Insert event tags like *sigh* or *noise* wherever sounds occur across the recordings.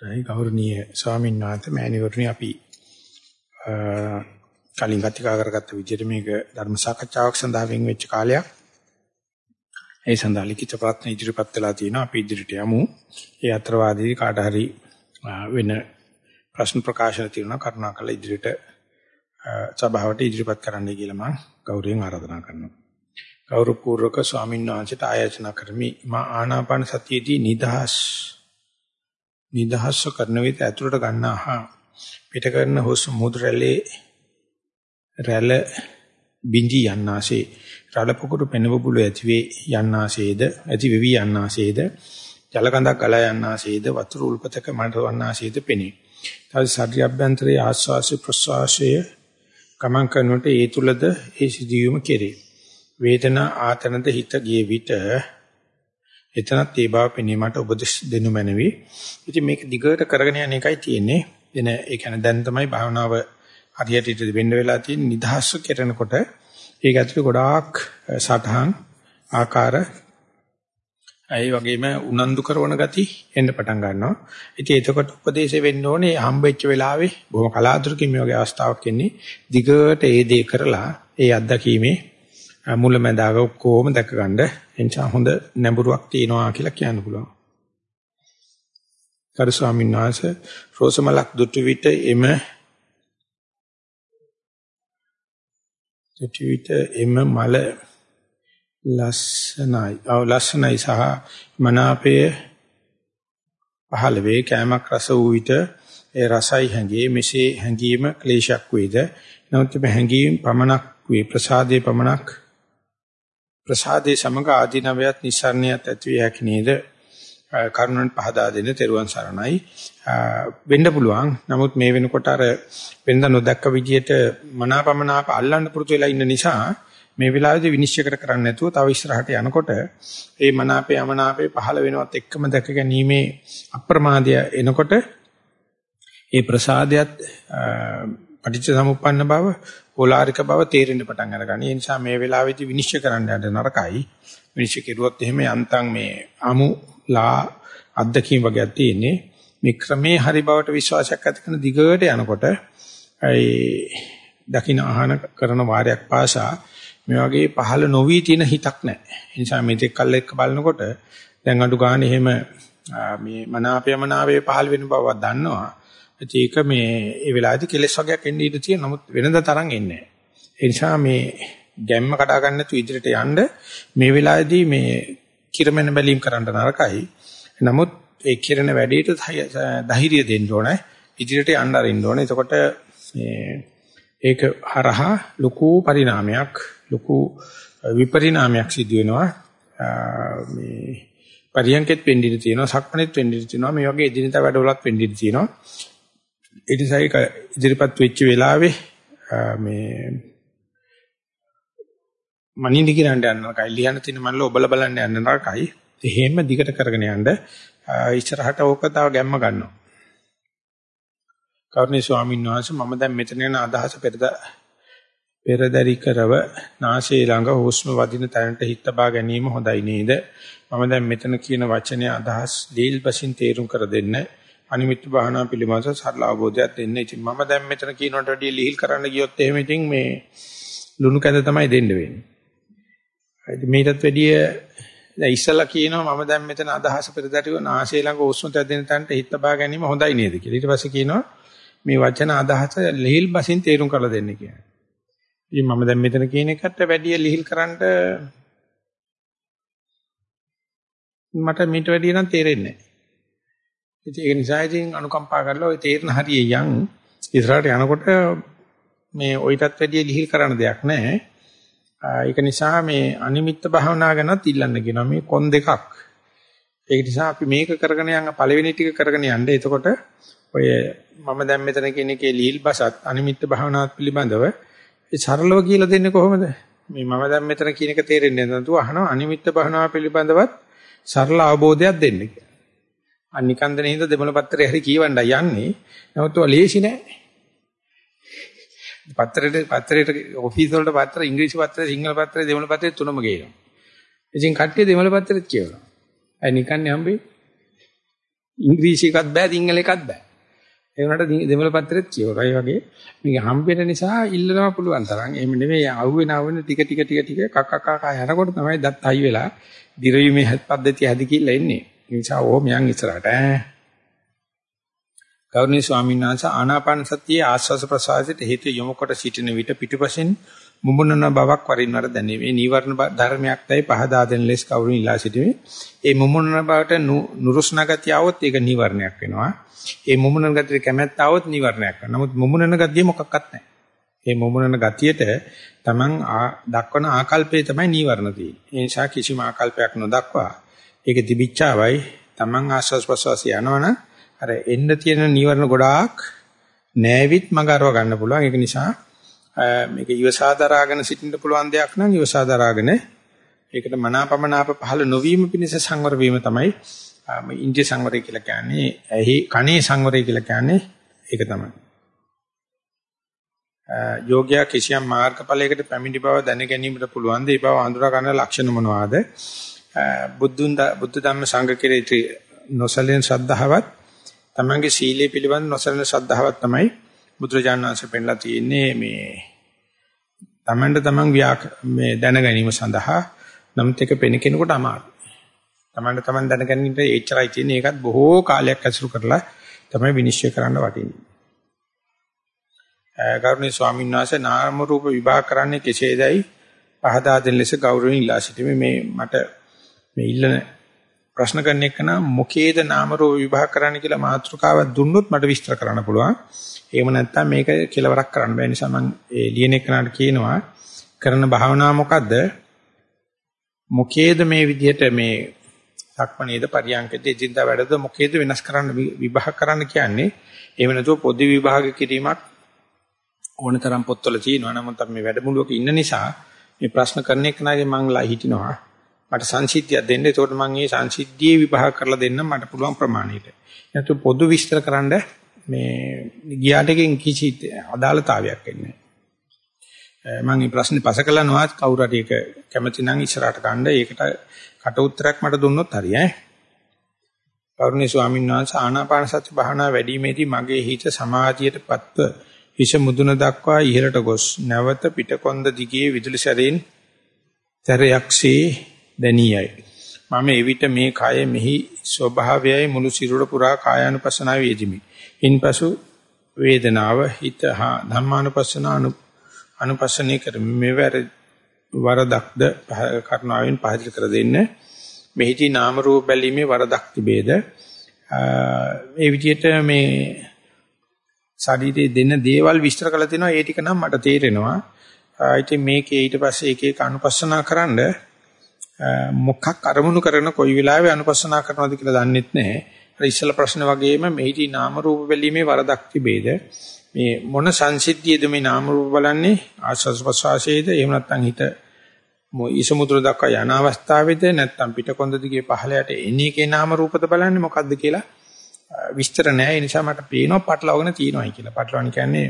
දැයි ගෞරවනීය ස්වාමීන් වහන්සේ මෑණිවරණි අපි කලින් ගතිකා කරගත්ත විදිහට මේක ධර්ම සාකච්ඡාවක් සඳහා වෙන් වෙච්ච කාලයක්. ඒ සඳහා ලිඛිත ප්‍රශ්න ඉදිරිපත් වෙලා තියෙනවා අපි ඉදිරියට යමු. ඒ අතරවාදී කාට හරි වෙන ප්‍රශ්න ප්‍රකාශන තියෙනවා කරුණාකරලා ඉදිරියට සභාවට ඉදිරිපත් කරන්නයි කියලා මම ගෞරවයෙන් ආරාධනා කරනවා. ගෞරවපූර්වක ස්වාමීන් වහන්සේට ආයෝජන කරමි. මා ආනාපාන සතියේදී නිදහස් නිදහස් කරන විට ඇතුළට ගන්නා පිට කරන හුස්ම මුද්‍රලේ රැළ බිඳි යන්නාසේ රළ පුකුරු පෙනවබුළු ඇතිවේ යන්නාසේද ඇති වෙවි යන්නාසේද ජල කඳක් ගලා යන්නාසේද වතුර උල්පතක මඩවන්නාසේද පෙනේ. තව ශරීර අභ්‍යන්තරයේ ආස්වාස ප්‍රස්වාසය ගමන් කරනකොට ඒ තුලද ඒ සිදුවීම කෙරේ. වේදනා ආතනද හිත ගිය විට එතනත් ඒ බව පෙනීමට උපදෙස් දෙනු මැනවි. ඉතින් මේක දිගට කරගෙන යන එකයි තියෙන්නේ. එන ඒ කියන්නේ දැන් තමයි භාවනාව හරියට ඉත වෙන්න වෙලා තියෙන නිදහස් කරනකොට ඒක ඇතුලේ ගොඩාක් සටහන් ආකාර ඒ වගේම උනන්දු කරන ගති එන්න පටන් ගන්නවා. ඉතින් එතකොට උපදේශය වෙන්න ඕනේ හම්බෙච්ච වෙලාවේ බොහොම කලාතුරකින් මේ වගේ අවස්ථාවක් එන්නේ දිගට ඒ දේ කරලා ඒ අත්දැකීමේ මුලැමැදාග ඔක්කොම දැක ගන්න එනිසා හොඳ නැඹුරුවක් තියෙනවා කියලා කියන්න පුළුවන්. කරු ස්වාමීන් වහන්සේ රෝසමලක් දුටු විට එම දුටු විට එම මල ලස්සනයි. ඔව් ලස්සනයි සහ මනාපයේ පහළ වේ කෑමක් රස වූ විට ඒ රසයි හැඟේ මෙසේ හැඟීම ක්ලේශයක් වේද. නමුත් මේ හැඟීම් පමණක් වේ ප්‍රසාදේ පමණක් ප්‍රසාදේ සමග ආධිනවයත් නිසරණියත් ඇති වේ හැකි නේද? කරුණන් පහදා දෙන්න තෙරුවන් සරණයි වෙන්න පුළුවන්. නමුත් මේ වෙනකොට අර වෙනද නොදැක්ක විදියට මනාපමනාප අල්ලන්න පුරුදු වෙලා ඉන්න නිසා මේ වෙලාවේදී විනිශ්චය කර කරන්නේ නැතුව තව ඉස්සරහට යනකොට ඒ මනාපේ යමනාපේ පහළ වෙනවත් එක්කම දැක ගැනීමේ අප්‍රමාදය එනකොට ඒ ප්‍රසාදයට පටිච්ච සමුප්පන්න බව ඕලාරික බව තේරෙන්න පටන් අරගනි. ඒ නිසා මේ වෙලාවේදී විනිශ්චය කරන්න යන්න නරකයි. විනිශ්චය කෙරුවොත් එහෙම යන්තම් මේ අමුලා අද්දකීම් වගේක් තියෙන්නේ. මේ ක්‍රමේ හරි බවට විශ්වාසයක් ඇති කරන දිගට යනකොට ඒ දකින්න අහන කරන වාරයක් පාසා මේ වගේ පහළ නොවි තියෙන හිතක් නැහැ. ඒ නිසා මේක කල් එක්ක බලනකොට දැන් අඩු ගන්න එහෙම මේ මනාපයමනාවේ පහළ වෙන බව දන්නවා. ඒක මේ ඒ වෙලාවේදී කෙලස් වර්ගයක් එන්නේ ඉඳී තියෙන නමුත් වෙනද තරම් එන්නේ නැහැ. ඒ නිසා මේ ගැම්ම කඩා ගන්න නැතුව ඉදිරියට යන්න මේ වෙලාවේදී මේ කිරමන බැලීම් කරන්න නරකයි. නමුත් ඒ කිරණ වැඩේට ධෛර්යය දෙන්න ඕනේ. ඉදිරියට යන්න අරින්න ඕනේ. එතකොට ඒක හරහා ලොකු පරිණාමයක් ලොකු විපරිණාමයක් සිදු වෙනවා. මේ පරියන්කෙත් වෙන්න තියෙනවා, සක්මණෙත් වෙන්න තියෙනවා. මේ වගේ එදිනදා වැඩවලත් වෙන්න තියෙනවා. ඒ නිසා ඒක ඉදිරිපත් වෙච්ච වෙලාවේ මේ මනින්න කියන්න යන නරකයි. ලියන්න තියෙන මනල ඔබල බලන්න යන නරකයි. එහෙම දිගට කරගෙන යන්න ඉස්සරහට ඕක තව ගැම්ම ගන්නවා. කරුණී ස්වාමීන් වහන්සේ මම දැන් මෙතන යන අදහස පෙරද පෙරදරි කරව නාසයේ ළඟ හුස්ම වදින තැනට හිත තබා ගැනීම හොඳයි නේද? මම දැන් මෙතන කියන වචනේ අදහස් දීල් වශයෙන් තේරුම් කර දෙන්න. අනිමිත් භාවනා පිළිබඳව සරල අවබෝධයක් දෙන්න. ඉතින් මම දැන් මෙතන කියනකට වැඩිය ලිහිල් කරන්න ගියොත් එහෙම ඉතින් මේ ලුණු කැඳ තමයි දෙන්න වෙන්නේ. ඉතින් මේකටත් වැඩිය දැන් ඉස්සලා කියනවා මම දැන් මෙතන අදහස පෙරදරිව නාසය ළඟ උස්ම තැදෙන තැනට හිත තබා ගැනීම හොඳයි නේද කියලා. ඊට පස්සේ කියනවා මේ වචන අදහස ලිහිල් බසින් තේරුම් කරලා දෙන්න කියලා. ඉතින් මම දැන් මෙතන කියන එකට වැඩිය ලිහිල් කරන්න මට මීට වැඩිය නම් තේරෙන්නේ නැහැ. ඉතින් ඒ නිසා ඉතින් අනුකම්පා කරලා ওই තේරණ හරියේ යන් ඉස්සරහට යනකොට මේ ඔයිටත් වැඩිය ගිහිල් කරන්න දෙයක් නැහැ. ඒක නිසා මේ අනිමිත්ත භාවනා ගැනත් ඉල්ලන්න කියනවා මේ කොන් දෙකක්. ඒක නිසා අපි මේක කරගෙන යන පළවෙනි ටික කරගෙන යන්න. එතකොට ඔය මම දැන් මෙතන කියන එකේ ලීල් බසත් අනිමිත්ත භාවනාත් පිළිබඳව සරලව කියලා දෙන්නේ කොහොමද? මේ මම දැන් මෙතන කියන එක තේරෙන්නේ නැතුව අහනවා අනිමිත්ත භාවනාව පිළිබඳවත් සරල අවබෝධයක් දෙන්න කියලා. අනිකන්දනේ හින්දා දෙමළ පත්‍රය හරි කියවන්න යන්නේ. නමුත් ඔය ලේසි නෑ. පත්‍රෙට පත්‍රෙට ඔෆිස් වලට පත්‍ර ඉංග්‍රීසි පත්‍රය සිංහල පත්‍රය දෙමළ පත්‍රය තුනම ගේනවා. ඉතින් කට්ටිය දෙමළ පත්‍රෙත් කියවනවා. අය නිකන්නේ හම්බෙන්නේ. ඉංග්‍රීසි එකත් බෑ සිංහල එකත් බෑ. ඒ වුණාට දෙමළ පත්‍රෙත් කියවරයි වගේ මේක හම්බෙන්න නිසා ඉල්ලනවා පුළුවන් තරම්. එහෙම නෙවෙයි අහුවෙන අහුවෙන ටික ටික ටික ටික කක කක යනකොට තමයි දත් හයි වෙලා දිරවීමේ පද්ධතිය හැදි කියලා එන්නේ. නිසා ඕම් යන් ඉස්සරහට ගෞරවනීය ස්වාමීන් වහන්සේ ආනාපාන සතිය ආස්වාස ප්‍රසආසයට හේතු යොමු කොට සිටින විට පිටුපසින් මුමුණන බවක් වරින් වර දැනේ. මේ නීවරණ ධර්මයක් තයි පහදා දෙන ලෙස කවුරුන් ඉලා සිටිනේ. ඒ මුමුණන බවට නුරුස්නා ගතිය આવොත් ඒක නීවරණයක් වෙනවා. ඒ මුමුණන ගතිය කැමැත්ත આવොත් නීවරණයක් වෙනවා. නමුත් මුමුණන ගතිය මොකක්වත් නැහැ. මේ මොමුණන ගතියට තමන් දක්වන ආකල්පේ තමයි නීවරණ තියෙන්නේ. ඒ නිසා කිසිම ආකල්පයක් නොදක්වා ඒක තිබිච්චාවයි Taman ආස්වාස් ප්‍රසවාස යනවනම් අර එන්න තියෙන නීවරණ ගොඩාක් නෑවිත් මග අරව ගන්න පුළුවන්. ඒක නිසා මේක ඉවසාදරාගෙන සිටින්න පුළුවන් දෙයක් නම් ඉවසාදරාගෙන ඒකට මනාපමනාප පහළ නොවීම පිණිස සංවර වීම තමයි ඉන්ද්‍රිය සංවරය කියලා කියන්නේ. ඇහි කනේ සංවරය කියලා කියන්නේ ඒක තමයි. යෝග්‍ය කිසියම් මාර්ගඵලයකට පැමිණි බව දැන ගැනීමට පුළුවන් ද ඒ බව අඳුරා ගන්න ලක්ෂණ මොනවාද? බුද්ධුන් බුද්ධ ධම්ම සංඝ කෙරෙහි නොසලෙන ශ්‍රද්ධාවත් තමන්ගේ සීලය පිළිබඳ නොසලෙන ශ්‍රද්ධාවත් තමයි බුදුරජාණන් වහන්සේ පෙන්ලා තියෙන්නේ මේ තමන්ට තමන් ව්‍යාක මේ දැන ගැනීම සඳහා නමුත් ඒක පෙන කෙනෙකුට අමාරුයි. තමන්ට තමන් දැන ගැනීමට එච්චරයි තියෙන්නේ. ඒකත් බොහෝ කාලයක් ඇසුරු කරලා තමයි විනිශ්චය කරන්න වටින්නේ. ගෞරවනීය ස්වාමීන් වහන්සේ නාම රූප විභාග කරන්නේ කෙසේදයි පහදා දෙන ලෙස ගෞරවයෙන් ඉල්ලා සිටිමි. මේ මට මේ ඉල්ලන ප්‍රශ්න කරන එක නම් මොකේද නාම රූප විභාග කරන්න කියලා මාතෘකාවක් දුන්නොත් මට විස්තර කරන්න පුළුවන්. එහෙම නැත්නම් මේක කෙලවරක් කරන්න බෑ නිසා මම ඒ ලියන එකනට කියනවා කරන භාවනාව මොකද්ද? මොකේද මේ විදිහට මේ සක්මණේද පරියන්කද එදින්දා වැඩද මොකේද වෙනස් කරන්න විභාග කරන්න කියන්නේ? එහෙම නැතුව පොදු විභාග කිරීමක් ඕනතරම් පොත්වල තියෙනවා. නමුත් අපි මේ වැඩමුළුවක ඉන්න නිසා මේ ප්‍රශ්න කරන එක නාගේ මම ලා හිටිනවා. මට සංසිද්ධියක් දෙන්න. ඒකට මම මේ සංසිද්ධියේ විභාග කරලා දෙන්න මට පුළුවන් ප්‍රමාණයට. නැතු පොදු විස්තර කරන්න මේ ගියාට එකෙන් කිසි අදාළතාවයක් එන්නේ නැහැ. මම මේ ප්‍රශ්නේ පස කළා නොවත් කවුරු හරි ඒක කැමති නම් ඉස්සරහට ගන්න. ඒකට කට උත්තරයක් මට දුන්නොත් හරි ඈ. කරුණී ස්වාමීන් වහන්සේ ආනාපාන සති භාවනා වැඩිීමේදී මගේ හිත සමාධියටපත්ව හිස මුදුන දක්වා ඉහළට ගොස් නැවත පිටකොන්ද දිගේ විදුලි සැරෙන් තරයක්සේ දැනියයි. මම එවිට මේ කය මෙහි ස්වභාවයයි මුළු සිරුර පුරා කායානුපස්සනාව යෙදිමි. ඉන්පසු වේදනාව හිත හා ධම්මානුපස්සන අනුපස්සනේ කරමි. මෙවර වරදක්ද කරුණාවෙන් පහදලා කර දෙන්න. මෙහිදී නාම රූප බැලීමේ වරදක් තිබේද? ඒ විදිහට මේ ශරීරයේ දෙන දේවල් විස්තර කරලා තිනවා ඒ ටික නම් මට තේරෙනවා. ඉතින් මේකේ ඊට පස්සේ එක එක අනුපස්සනා කරන්ඩ මොකක් අරමුණු කරන කොයි වෙලාවෙ අනුපස්සනා කරනවද කියලා දන්නෙත් නැහැ. අර ඉස්සල ප්‍රශ්න වගේම මෙහිදී නාම රූප බැලීමේ වරදක් තිබේද? මේ මොන සංසිද්ධියද මේ නාම රූප බලන්නේ? ආස්වාස් ප්‍රසවාසයේද? එහෙම නැත්නම් හිත ඊසමුද්‍ර දක්වා යන අවස්ථාවේද නැත්නම් පිටකොන්ද දිගේ පහළයට එන එකේ නාම රූපද බලන්නේ මොකද්ද කියලා විස්තර නැහැ. ඒ නිසා මට පේනවා පටලවාගෙන තියෙනවායි කියලා. පටලවන කියන්නේ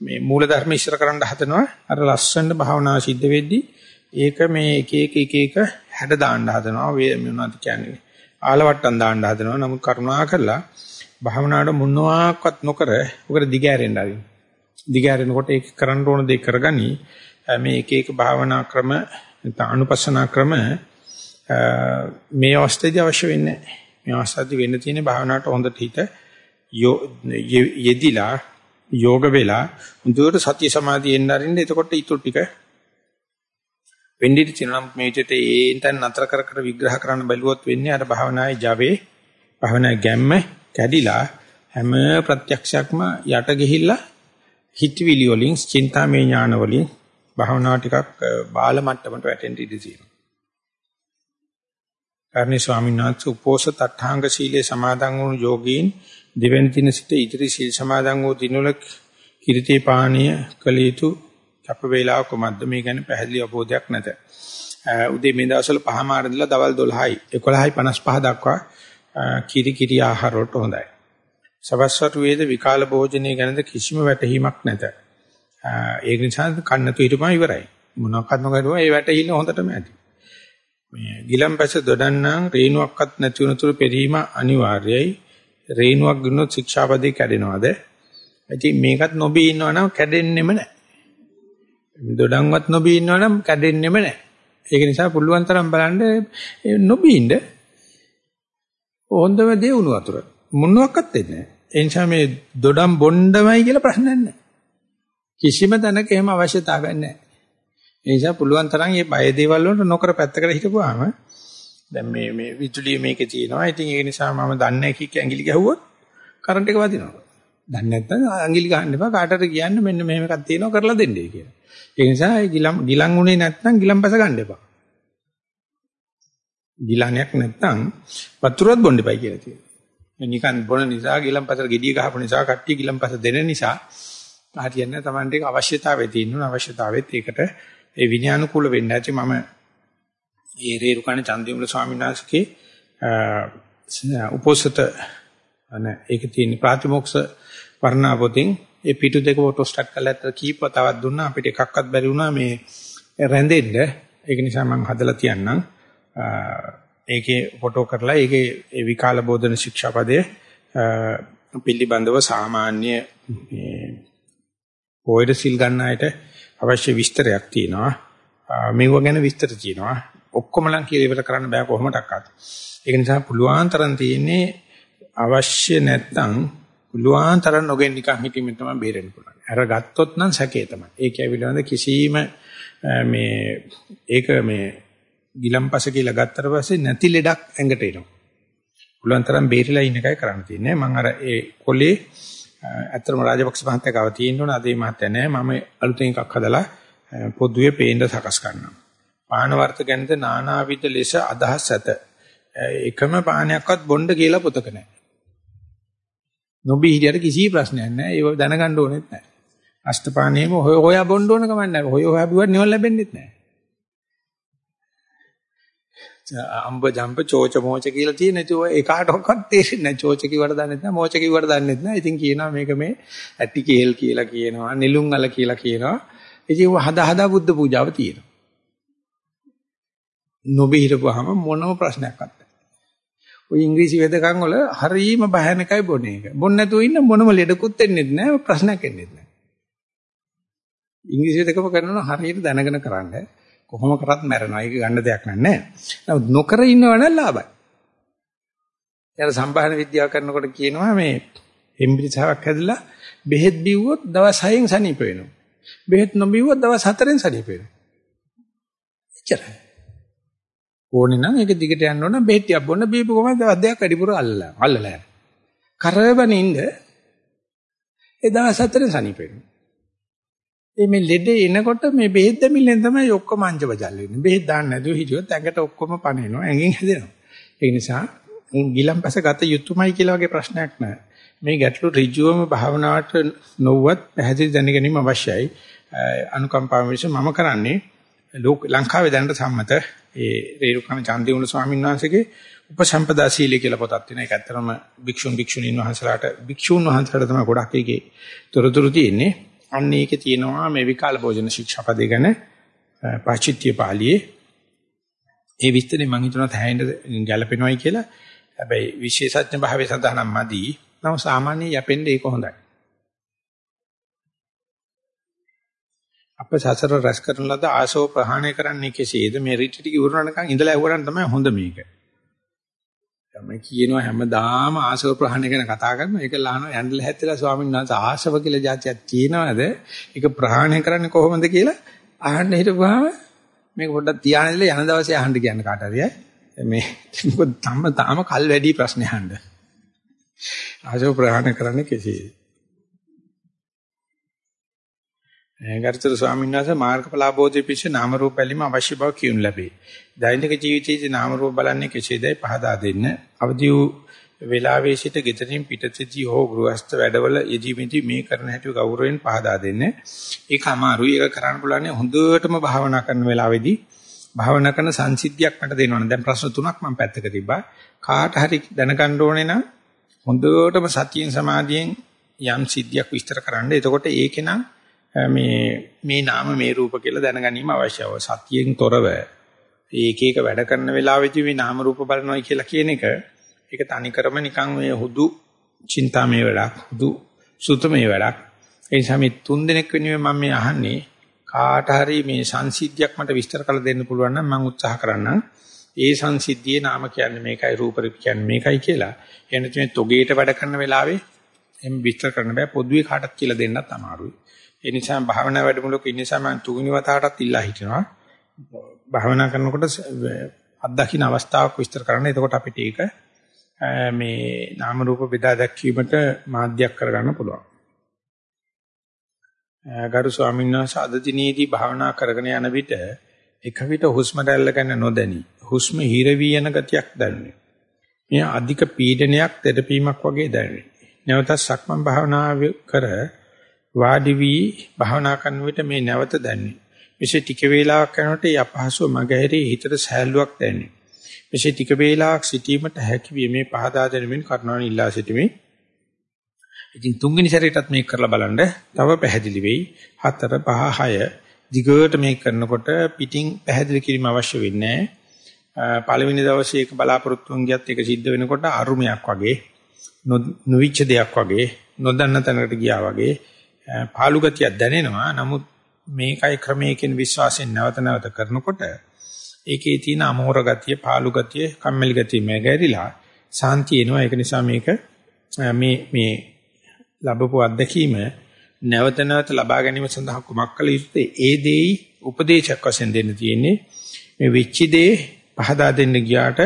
මේ මූල ධර්ම ඉස්සර කරන්න හදනවා. අර ලස්සන භාවනා සිද්ධ වෙද්දී ඒක මේ එක එක එක එක හැඩ දාන්න හදනවා. මොනවද කියන්නේ? ආලවට්ටම් දාන්න හදනවා. නමුත් කරුණා කරලා භාවනාවට මොනවාක්වත් නොකර උකට දිගෑරෙන්න ආරින්. දිගෑරෙනකොට ඒක කරන්න ඕන දේ කරගනි. මේ එක එක භාවනා ක්‍රම නැත්නම් අනුපස්සනා ක්‍රම මේ අවස්ථේදී අවශ්‍ය වෙන්නේ නැහැ. මේ අවස්ථාවේ වෙන්න තියෙන භාවනාවට හොඳට හිත යෙදිලා යෝග වෙලා හොඳට සතිය සමාධිය එන්න අරින්න එතකොට ඊටු ටික වෙන්නේ තියෙනවා. මේ විදිහට ඒෙන් නතර කර කර විග්‍රහ කරන්න බැලුවොත් වෙන්නේ අර භාවනායේ Java භාවනායේ ගැම්ම කැඩිලා හැම ප්‍රත්‍යක්ෂයක්ම යට ගිහිල්ලා හිතවිලි වලින් චින්තාමය ඥාන වලින් භාවනාව ටිකක් බාල මට්ටමට වැටෙන්න ඉඩ තියෙනවා. කර්ණී ස්වාමීන් වහන්සේ උපෝසත අට්ඨාංග සීලේ සමාදන් වුණු යෝගීන් දෙවැනි දින සිට ඉදිරි සීල් සමාදන් වූ දිනවල කිරිතේ පානීය කළ යුතු කැප වේලාව කොමද්ද මේ ගැන පැහැදිලි අවබෝධයක් නැත. උදේ මේ දවස්වල පහමාර ඉඳලා දවල් 12යි 11යි 55 දක්වා කිරි කිරි ආහාර වලට හොඳයි. සවස්වතු වේද විකාල භෝජනයේ ගැනද කිසිම වැටහීමක් නැත. ඒක නිසා කන්නතු හිටපම ඉවරයි. මොනවාක්වත් නොකරුවා ඒ වැටහිල්ල හොඳටම ඇති. මේ ගිලම්පැස දොඩන්නම් රේණුවක්වත් නැති වුණතුරු පෙරීම අනිවාර්යයි. රේණුවක් ගිනොත් ශික්ෂාපදේ කැඩෙනවද? ඉතින් මේකත් නොබී ඉන්නවනම් කැඩෙන්නෙම නැහැ. දොඩම්වත් නොබී ඉන්නවනම් කැඩෙන්නෙම නැහැ. ඒක නිසා පුළුවන් තරම් බලන්න නොබී ඉන්න හොඳම දේ උණු වතුර. මොනවත් දෙන්නේ නැහැ. ඒ නිසා මේ දොඩම් බොණ්ඩමයි කියලා ප්‍රශ්නයක් නැහැ. කිසිම තැනක එහෙම අවශ්‍යතාවයක් නැහැ. ඒ නිසා පුළුවන් තරම් මේ බය දේවල් වලට නොකර පැත්තකට හිටපුවාම දැන් මේ මේ විදුලිය මේකේ තියෙනවා. ඉතින් ඒ නිසා මම දන්නේ කික් ඇඟිලි ගැහුවොත් කරන්ට් එක වදිනවා. දන්නේ නැත්නම් ඇඟිලි ගහන්න එපා කාටට කියන්න මෙන්න මෙහෙම එකක් තියෙනවා කරලා දෙන්නයි කියලා. ඒ නිසා ඒ ගිලම් ගිලන් උනේ නැත්නම් ගිලම්පස ගන්න එපා. ගිලණයක් නැත්නම් වතුරත් බොන්න එපයි කියලා තියෙනවා. නිකන් බොන නිසා ගිලම්පසට gediy ගහපු නිසා කට්ටිය ගිලම්පස දෙන නිසා හරියන්නේ Tamante අවශ්‍යතාවය තියෙනවා අවශ්‍යතාවෙත් ඒකට ඒ විනයානුකූල වෙන්න ඇති මම ඒ රේරුකාණ චන්දිමුල ස්වාමීන් වහන්සේගේ උපෝසත අන ඒක තියෙන ප්‍රාතිමෝක්ෂ වර්ණා පොතෙන් ඒ පිටු දෙක ෆොටෝ ස්ටාර්ට් කරලා අතර කීප වතාවක් දුන්නා. අපිට එකක්වත් බැරි වුණා මේ රැඳෙන්න. ඒක නිසා මම හදලා තියන්නම්. ඒකේ ෆොටෝ කරලා ඒකේ ඒ විකාල බෝධන ශික්ෂාපදයේ පිළිබඳව සාමාන්‍ය මේ පොයිද සිල් ගන්න අයට අවශ්‍ය විස්තරයක් තියෙනවා. මේව ගැන විස්තර තියෙනවා. ඔක්කොම ලං කියලා ඉවර කරන්න බෑ කොහොමඩක්වත්. ඒක නිසා පුළුවන් තරම් තියෙන්නේ අවශ්‍ය නැත්තම් පුළුවන් තරම් නොගෙන් නිකන් හිටීමෙන් තමයි බේරෙන්න පුළුවන්. අර ගත්තොත් නම් සැකේ තමයි. ඒක ඇවිල්ලාද කිසිම මේ ඒක මේ ගිලම්පස කියලා ගත්තට පස්සේ නැති ලෙඩක් ඇඟට එනවා. පුළුවන් තරම් බේරිලා ඉන්න එකයි කරන්න තියෙන්නේ. මම අර ඒ කොලේ ඇත්තටම රාජපක්ෂ මහත්තයා ගාව තියෙන්න ඕන අද මේ මහත්තයා නෑ. මම අලුතෙන් එකක් හදලා පොදුවේ පේන්න සකස් කරනවා. පාන වර්ත ගැනද නානාවිද ලෙස අදහස් ඇත. එකම පානයක්වත් බොණ්ඩ කියලා පොතක නෑ. නොබී හිටියට කිසි ප්‍රශ්නයක් නෑ. ඒක දැනගන්න ඕනෙත් නෑ. අෂ්ටපාණේම හොය හොයා බොන්න ඕන කමක් නෑ. හොය හොයා බිව්වත් නිවන ලැබෙන්නෙත් නෑ. අම්බ ජම්ප චෝච මොච කියලා තියෙන ඉතින් ඔය එකාටවත් තේරෙන්නේ නැහැ චෝච කිව්වට දන්නෙත් නැහැ මොච කිව්වට දන්නෙත් නැහැ ඉතින් කියනවා මේක මේ ඇටි කේල් කියලා කියනවා නිලුම් අල කියලා කියනවා ඉතින් ඔය හදා හදා බුද්ධ පූජාව තියෙනවා නොබේ හිටපුවාම මොනම ප්‍රශ්නයක්වත් නැහැ ඔය ඉංග්‍රීසි වෙදකම් වල හරීම භයානකයි බොන එක බොන්න නැතුව ඉන්න මොනම ලෙඩකුත් වෙන්නේ නැහැ ප්‍රශ්නයක් එන්නේ නැහැ ඉංග්‍රීසි වෙදකම කරනවා හරියට දැනගෙන කරන්නේ කොහොම කරත් මැරෙනවා. ඒක ගන්න දෙයක් නැහැ. නමුත් නොකර ඉන්නවනම් ලාභයි. යාර සම්භාහන විද්‍යාව කරනකොට කියනවා මේ එම්බිරිසාවක් හැදලා බෙහෙත් බිව්වොත් දවස් 6න් සනීප වෙනවා. බෙහෙත් නොබිව්වොත් දවස් 4න් සනීප වෙනවා. එච්චරයි. ඕනේ නම් ඒක දිගට යන්න ඕන බෙහෙත් ටිකක් බොන්න බීපු කොහමද දවස් දෙකක් වැඩිපුර අල්ලලා අල්ලලා යන. කරබනින්ද ඒ දවස් 4න් සනීප වෙනවා. ඒ මේ ලෙඩ එනකොට මේ බෙහෙත් දෙමිල්ලෙන් තමයි ඔක්කොම අංජබජල් වෙන්නේ. බෙහෙත් දාන්න නැතුව හිටියොත් ඇඟට ඔක්කොම පණිනවා. ඇඟෙන් හැදෙනවා. ඒ නිසා ගිලම්පස ගත යුතුයමයි කියලා වගේ ප්‍රශ්නයක් නැහැ. මේ ගැටලු ඍජුවම භාවනාවට නොවුවත් පැහැදිලි දැනගැනීම අවශ්‍යයි. අනුකම්පාව විශ්ව මම කරන්නේ ලෝක ලංකාවේ දැනට සම්මත ඒ රේරුකණ චන්දිමුල ස්වාමීන් වහන්සේගේ උපසම්පදා සීලය කියලා පොතක් තියෙනවා. ඒක ඇත්තටම භික්ෂුන් භික්ෂුණීන් වහන්සේලාට භික්ෂුන් වහන්සේලාට තමයි ගොඩක් ඒකේ තොරතුරු තියෙන්නේ. අන්න ඒකේ තියෙනවා මේ විකාල භෝජන ශික්ෂාපදේ ගැන පාචිත්‍ය පාළියේ ඒ විස්තරේ මම හිතනවා තැහෙන්න ගැලපෙනවයි කියලා. හැබැයි විශේෂඥ භාවයේ සඳහනම් මදි. නම් සාමාන්‍ය යැපෙන්න ඒක හොඳයි. අප සසර රැස් කරන ලද ආශෝ ප්‍රහාණය කරන්නේ කෙසේද මේ රිට්‍රීට් එක ඉවරනකන් ඉඳලා ඇහුවනම් තමයි හොඳ මේක. මම කියනවා හැමදාම ආශව ප්‍රහාණය ගැන කතා කරනවා. ඒක ලහනවා යන්නල හැත්තලා ස්වාමීන් වහන්සේ ආශව කියලා જાතියක් තියෙනවද? ඒක ප්‍රහාණය කරන්නේ කොහොමද කියලා අහන්න හිටපුවාම මේක පොඩ්ඩක් තියාගෙන ඉඳලා යන දවසේ අහන්න කියන්න කාට හරි මේ මොකද තම තාම කල් වැඩි ප්‍රශ්නේ අහන්න. ආශව ප්‍රහාණය කරන්නේ කෙසේද? ගරුතර ස්වාමීන් වහන්සේ මාර්ගඵල අවබෝධයේ පිච්ච නාම රූප බැලීම අවශ්‍ය බව කියනු ලැබේ. දෛනික ජීවිතයේදී නාම රූප බලන්නේ කෙසේදයි පහදා දෙන්න. අවදි වූ වේලාවේ සිට ගෙදරින් පිටතදී හෝ ගෘහස්ත වැඩවල යෙදීමේදී මේ කරන හැටි ගෞරවයෙන් පහදා දෙන්න. ඒක අමාරුයි. ඒක කරන්න පුළුවන් හොඳටම භාවනා කරන වෙලාවේදී භාවනා කරන සංසිද්ධියක් මට දෙනවනේ. දැන් ප්‍රශ්න තුනක් මම පැත්තක තිබ්බා. කාට හරි දැනගන්න ඕනේ නම් හොඳටම සතියෙන් සමාධියෙන් යම් සිද්ධියක් විස්තර කරන්න. එතකොට ඒකේ නම් මේ මේ නාම මේ රූප කියලා දැනගැනීම අවශ්‍යව. සතියෙන් තොරව ඒක එක වැඩ කරන වෙලාවෙදී මේ නාම රූප බලනවා කියලා කියන එක ඒක තනිකරම නිකන් මේ හුදු චින්තාමේ වැඩක්, හුදු සුතමේ වැඩක්. ඒ නිසා මේ තුන් දෙනෙක් වෙනුවෙන් මම මේ අහන්නේ කාට හරි මේ සංසිද්ධියක් මට විස්තර කරලා දෙන්න පුළුවන් නම් මම උත්සාහ කරන්නම්. ඒ සංසිද්ධියේ නාම කියන්නේ මේකයි රූපරික කියන්නේ මේකයි කියලා. එන තුනේ තොගේට වැඩ කරන වෙලාවේ එම් විස්තර කරන්න බෑ පොදුවේ කාටත් කියලා දෙන්නත් අමාරුයි. ඒ නිසා භාවනා වැඩමුළුවක ඉන්න නිසා මම තුන්වෙනි වතාවටත් ඉල්ලා හිටිනවා. භාවනා කරනකොට අත්දකින්න අවස්ථාවක් විස්තර කරන්න. එතකොට අපිට ඒක මේ නාම රූප බෙදා දැක්වීමට මාධ්‍යයක් කරගන්න පුළුවන්. ගරු ස්වාමීන් වහන්සේ අද දිනේදී භාවනා කරගෙන යන විට එක විට හුස්ම රැල්ල ගැන නොදැනි හුස්ම හිර වී යන ගතියක් දැනුනේ. මේ අධික පීඩනයක් දෙදපීමක් වගේ දැනුනේ. නැවතත් සක්මන් භාවනාව කර වාඩි වී භාවනා කරන විට මේ නැවත දැනුනේ. මෙසේ ටික වේලාවක් යනකොට ඒ අපහසුව මගහැරී හිතට සහැල්ලුවක් දැනුනේ. මෙසේ ටික වේලාවක් සිටීමට හැකි වීමේ පහදා දැරීමෙන් කරුණාවෙන් ඉල්ලා සිටිමි. ඉතින් තුන්වෙනි සැරේටත් මේක කරලා බලන්න තව පැහැදිලි වෙයි. 4 5 6 දිගට මේක කරනකොට පිටින් පැහැදිලි කිරීම අවශ්‍ය වෙන්නේ පළවෙනි දවසේ ඒක බලාපොරොත්තුන් ගියත් ඒක සිද්ධ වෙනකොට අරුමයක් වගේ නොවිච්ච දෙයක් වගේ නොදන්න තැනකට ගියා වගේ පාළු ගතියක් දැනෙනවා. නමුත් මේකයි ක්‍රමයකින් විශ්වාසයෙන් නැවත නැවත කරනකොට ඒකේ තියෙන අමෝර ගතිය, පාළු ගතිය, කම්මැලි ගතිය මේගැරිලා සාන්තිය එනවා. ඒක නිසා මේක මේ මේ ලැබපු අත්දැකීම නැවත නැවත ලබා ගැනීම සඳහා කුමක් කළ යුතුද? ඒ දෙයි උපදේශයක් වශයෙන් දෙන්න තියෙන්නේ. මේ වෙච්ච දේ පහදා දෙන්න ගියාට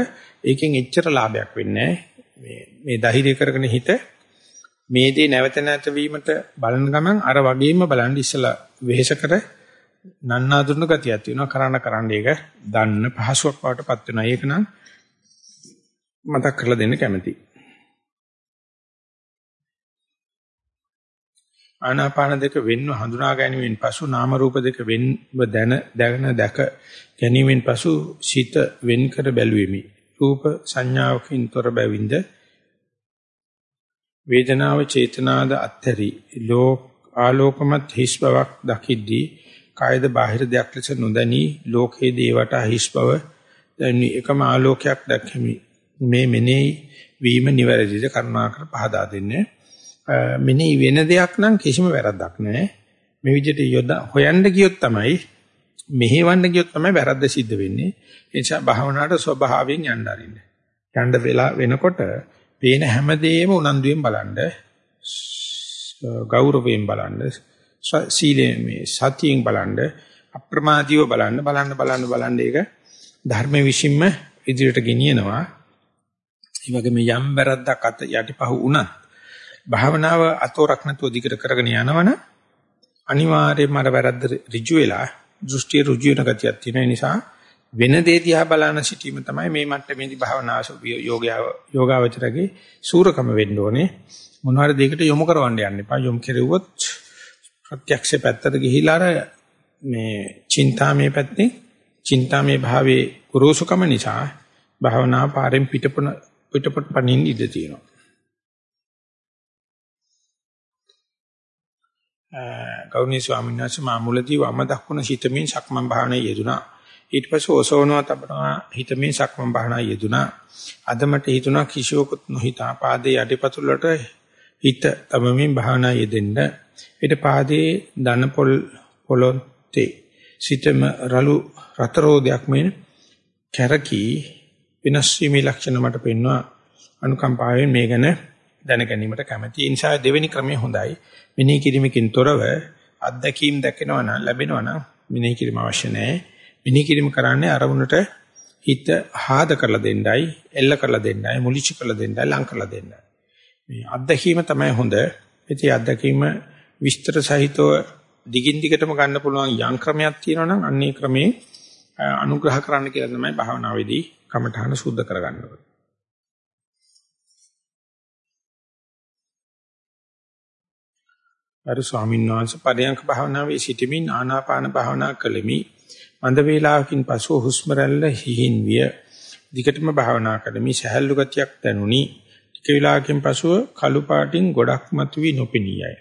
ඒකෙන් එච්චර ලාභයක් වෙන්නේ මේ මේ ධෛර්ය කරගෙන හිත මේ දේ නැවත නැවත වීමට බලන ගමන් අර වගේම බලන් ඉස්සලා වෙහෙස කර නන්නාඳුන ගතියක් තියෙනවා. කරන්න කරන්න ඒක දන්න පහසුවක් වටපත් වෙනවා. ඒක නම් මතක් කරලා දෙන්න කැමතියි. ආනාපාන දෙක වෙන්ව හඳුනා ගැනීමෙන් පසු නාම රූප දෙක වෙන්ව දැන දැන දැක ගැනීමෙන් පසු සිත වෙන් කර බැලුවෙමි. රූප සංඥාවකින් තොර බැවින්ද වේදනාව චේතනාද අත්තරි ලෝක ආලෝකමත් හිස් බවක් දකිද්දී කායද බාහිර දෙයක් ලෙස නොදැනී ලෝකයේ දේවට හිස් බව දැනි එකම ආලෝකයක් දැක්කමි. මේ මෙනෙහි වීම නිවැරදිද කරුණාකර පහදා දෙන්නේ. මෙනෙහි වෙන දෙයක් නම් කිසිම වැරද්දක් නැහැ. මේ විදිහට යොද හොයන්න ගියොත් තමයි මෙහෙවන්න ගියොත් තමයි වැරද්ද සිද්ධ වෙන්නේ. ඒ නිසා භාවනාවට ස්වභාවයෙන් යන්න අරින්න. යන්න වෙලා වෙනකොට පේන හැමදේම උනන්දුවෙන් බලන්න ගෞරවයෙන් බලන්න සීලයෙන් මේ සතියෙන් බලන්න අප්‍රමාදීව බලන්න බලන්න බලන්න බලන්න ඒක ධර්ම විශ්ින්ම ඉදිරියට ගෙනියනවා. ඒ වගේම යම් වැරද්දක් අත යටිපහුව වුණත් භාවනාව අතෝරක් නැතුව දිගට කරගෙන යනවනම් අනිවාර්යයෙන්ම අර වැරද්ද ඍජු වෙලා දෘෂ්ටි ඍජු වෙන ගතියක් තියෙන නිසා වෙන දේ දිහා බලන සිටීම තමයි මේ මට්ටමේදී භාවනාව යෝගාව යෝගාවචරගේ සූරකම වෙන්න ඕනේ. මොනවාරි දෙයකට යොමු කරවන්න යන්න එපා. යොමු කෙරුවොත් ප්‍රත්‍යක්ෂ පැත්තට ගිහිලා අර මේ චින්තාමේ පැත්තේ චින්තාමේ භාවයේ කුරුසුකම නිසා භාවනාව පාරෙන් පිටපොන පිටපොට පනින්න ඉඩ තියෙනවා. ගෞණීය ස්වාමීන් වහන්සේ මාමුලදී වම දක්වන හිතමින් සක්මන් භාවනාවේ යෙදුනා. ඊට පස්සේ ඔසවනවා තබනවා හිතමින් සක්මන් භාවනාවේ යෙදුනා. අද මට හිතුණා කිසිවකුත් නොහිතා පාදයේ යටිපතුල වලට හිත තබමින් භාවනාවේ යෙදෙන්න. ඊට පාදයේ දන පොල් පොළොත්තේ සිටම රළු රතරෝදයක් මෙන් කැරකී විනාශ වීමේ ලක්ෂණ මට පෙන්වනවා. අනුකම්පාවෙන් මේ ගැන දැන ගැනීමට කැමැති. ඒ නිසා දෙවෙනි ක්‍රමය හොඳයි. මිනී කිරීමකින් තොරව අත්දැකීම් දැකනවා නම් ලැබෙනවා නම් මිනී කිරීම අවශ්‍ය නැහැ. මිනී කිරීම කරන්නේ අරමුණට හිත ආහද කරලා දෙන්නයි, එල්ල කරලා දෙන්නයි, මුලිච්ච කරලා දෙන්නයි, ලං කරලා දෙන්නයි. මේ අත්දැකීම තමයි හොඳ. ඉතින් අත්දැකීම විස්තර සහිතව දිගින් දිගටම ගන්න පුළුවන් යම් ක්‍රමයක් තියෙනවා නම් අන්නේ ක්‍රමේ අනුග්‍රහ කරන්න කියලා තමයි භාවනාවේදී කමඨාන සුද්ධ කරගන්න ඕනේ. අර ස්වාමීන් වහන්සේ පරයන්ක භාවනාවේ සිටමින් ආනාපාන භාවනා කළෙමි. මන්ද වේලාවකින් පසු හුස්ම රැල්ල හිහින් විය. දිගටම භාවනා කළෙමි. සහැල්ලු ගතියක් දැනුනි. ටික වේලාවකින් පසුව කළු පාටින් ගොඩක් මතුවී නොපෙනියයි.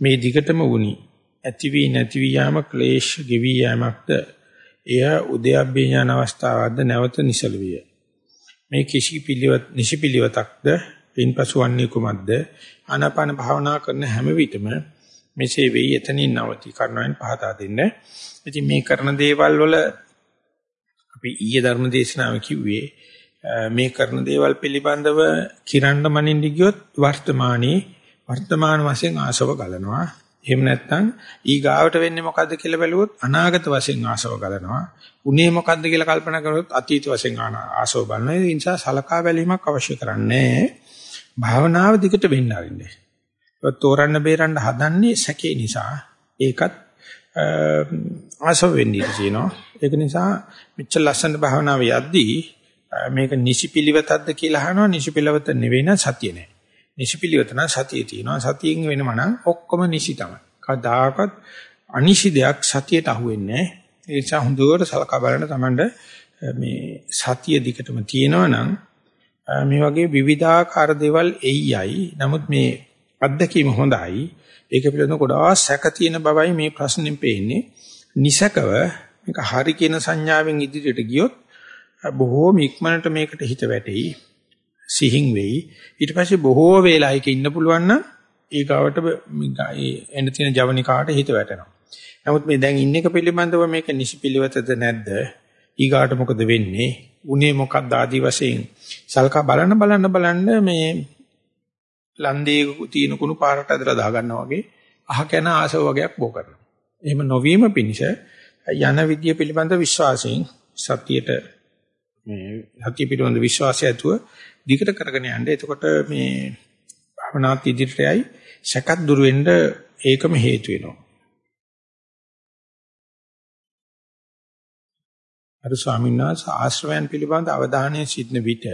මේ දිගටම වුණි. ඇති වී නැති වී යාම ක්ලේශ ගෙවි යාමක්ද එය උද්‍යප්පේ ඥාන අවස්ථාවක්ද නැවත නිසල විය. මේ කිසි පිළිවෙත් නිසි පිළිවෙතක්ද ඉන්පසු වන්නේ කුමක්ද? ආනාපාන භාවනා කරන හැම විටම මෙසේ වෙයි එතනින් නවති කරනවෙන් පහදා දෙන්න. ඉතින් මේ කරන දේවල් වල අපි ඊයේ ධර්ම දේශනාවේ කිව්වේ මේ කරන දේවල් පිළිබඳව කිරන්න මනින්න ගියොත් වර්තමානයේ වර්තමාන වශයෙන් ආසව ගලනවා. එහෙම නැත්නම් ඊගාවට වෙන්නේ මොකද්ද කියලා බැලුවොත් අනාගත වශයෙන් ආසව ගලනවා. උනේ මොකද්ද කියලා කල්පනා කරොත් අතීත වශයෙන් ආසව බලනවා. ඒ නිසා සලකා බැලීමක් අවශ්‍ය කරන්නේ භාවනාව දිගට වෙන්න ආරින්නේ. තෝරන්න බේරන්න හදන්නේ සැකේ නිසා. ඒකත් ආසව වෙන්නේ තියෙනවා. ඒක නිසා මෙච්චර ලස්සන භාවනාව යද්දී මේක නිසිපිලිවතක්ද කියලා අහනවා නිසිපිලවත නෙවෙයි නම් සතිය නෑ. නිසිපිලිවත නම් සතිය තියෙනවා. සතියෙන් වෙනම නම් ඔක්කොම නිසි තමයි. කවදාකවත් අනිසි දෙයක් සතියට අහුවෙන්නේ නෑ. ඒ නිසා හොඳට සලකා බලන්න තමන්ට මේ සතිය දිකටම තියෙනවා නම් මේ වගේ විවිධාකාර දේවල් එයියයි. නමුත් මේ අත්දැකීම හොඳයි. ඒක පිළිබඳව ගොඩාක් සැක තියෙන බවයි මේ ප්‍රශ්نයෙන් පේන්නේ. නිසකව මේක හරි කියන සංඥාවෙන් ඉදිරියට ගියොත් බොහෝම ඉක්මනට මේකට හිත වැටෙයි. සිහින් වෙයි. ඊට පස්සේ බොහෝ වෙලා ඒක ඉන්න පුළුවන් නම් ඒකවට එන තියෙන ජවනිකාට හිත වැටෙනවා. නමුත් මේ දැන් ඉන්න එක පිළිබඳව මේක නිසි පිළිවෙතද නැද්ද? ඊගාට මොකද වෙන්නේ? උනේ මොකක්ද ආදි වශයෙන් සල්කා බලන්න බලන්න බලන්න මේ ලන්දේ තියෙන කුණු පාරට ඇදලා දා ගන්නවා වගේ අහකැන ආසව වගේක් බෝ කරනවා. එහෙම නොවීම පිණිස යන විද්‍ය පිළිබඳ විශ්වාසයෙන් සතියට මේ සතිය පිළිබඳ විශ්වාසය ඇතුව දිගට කරගෙන යන්න. එතකොට මේ භවනාත් ඉදිරියටයි සැකත් දුර වෙන්න ඒකම හේතු වෙනවා. අර ස්වාමීන් වහන්සේ ආශ්‍රවයන් පිළිබඳ අවධානය සිටින විට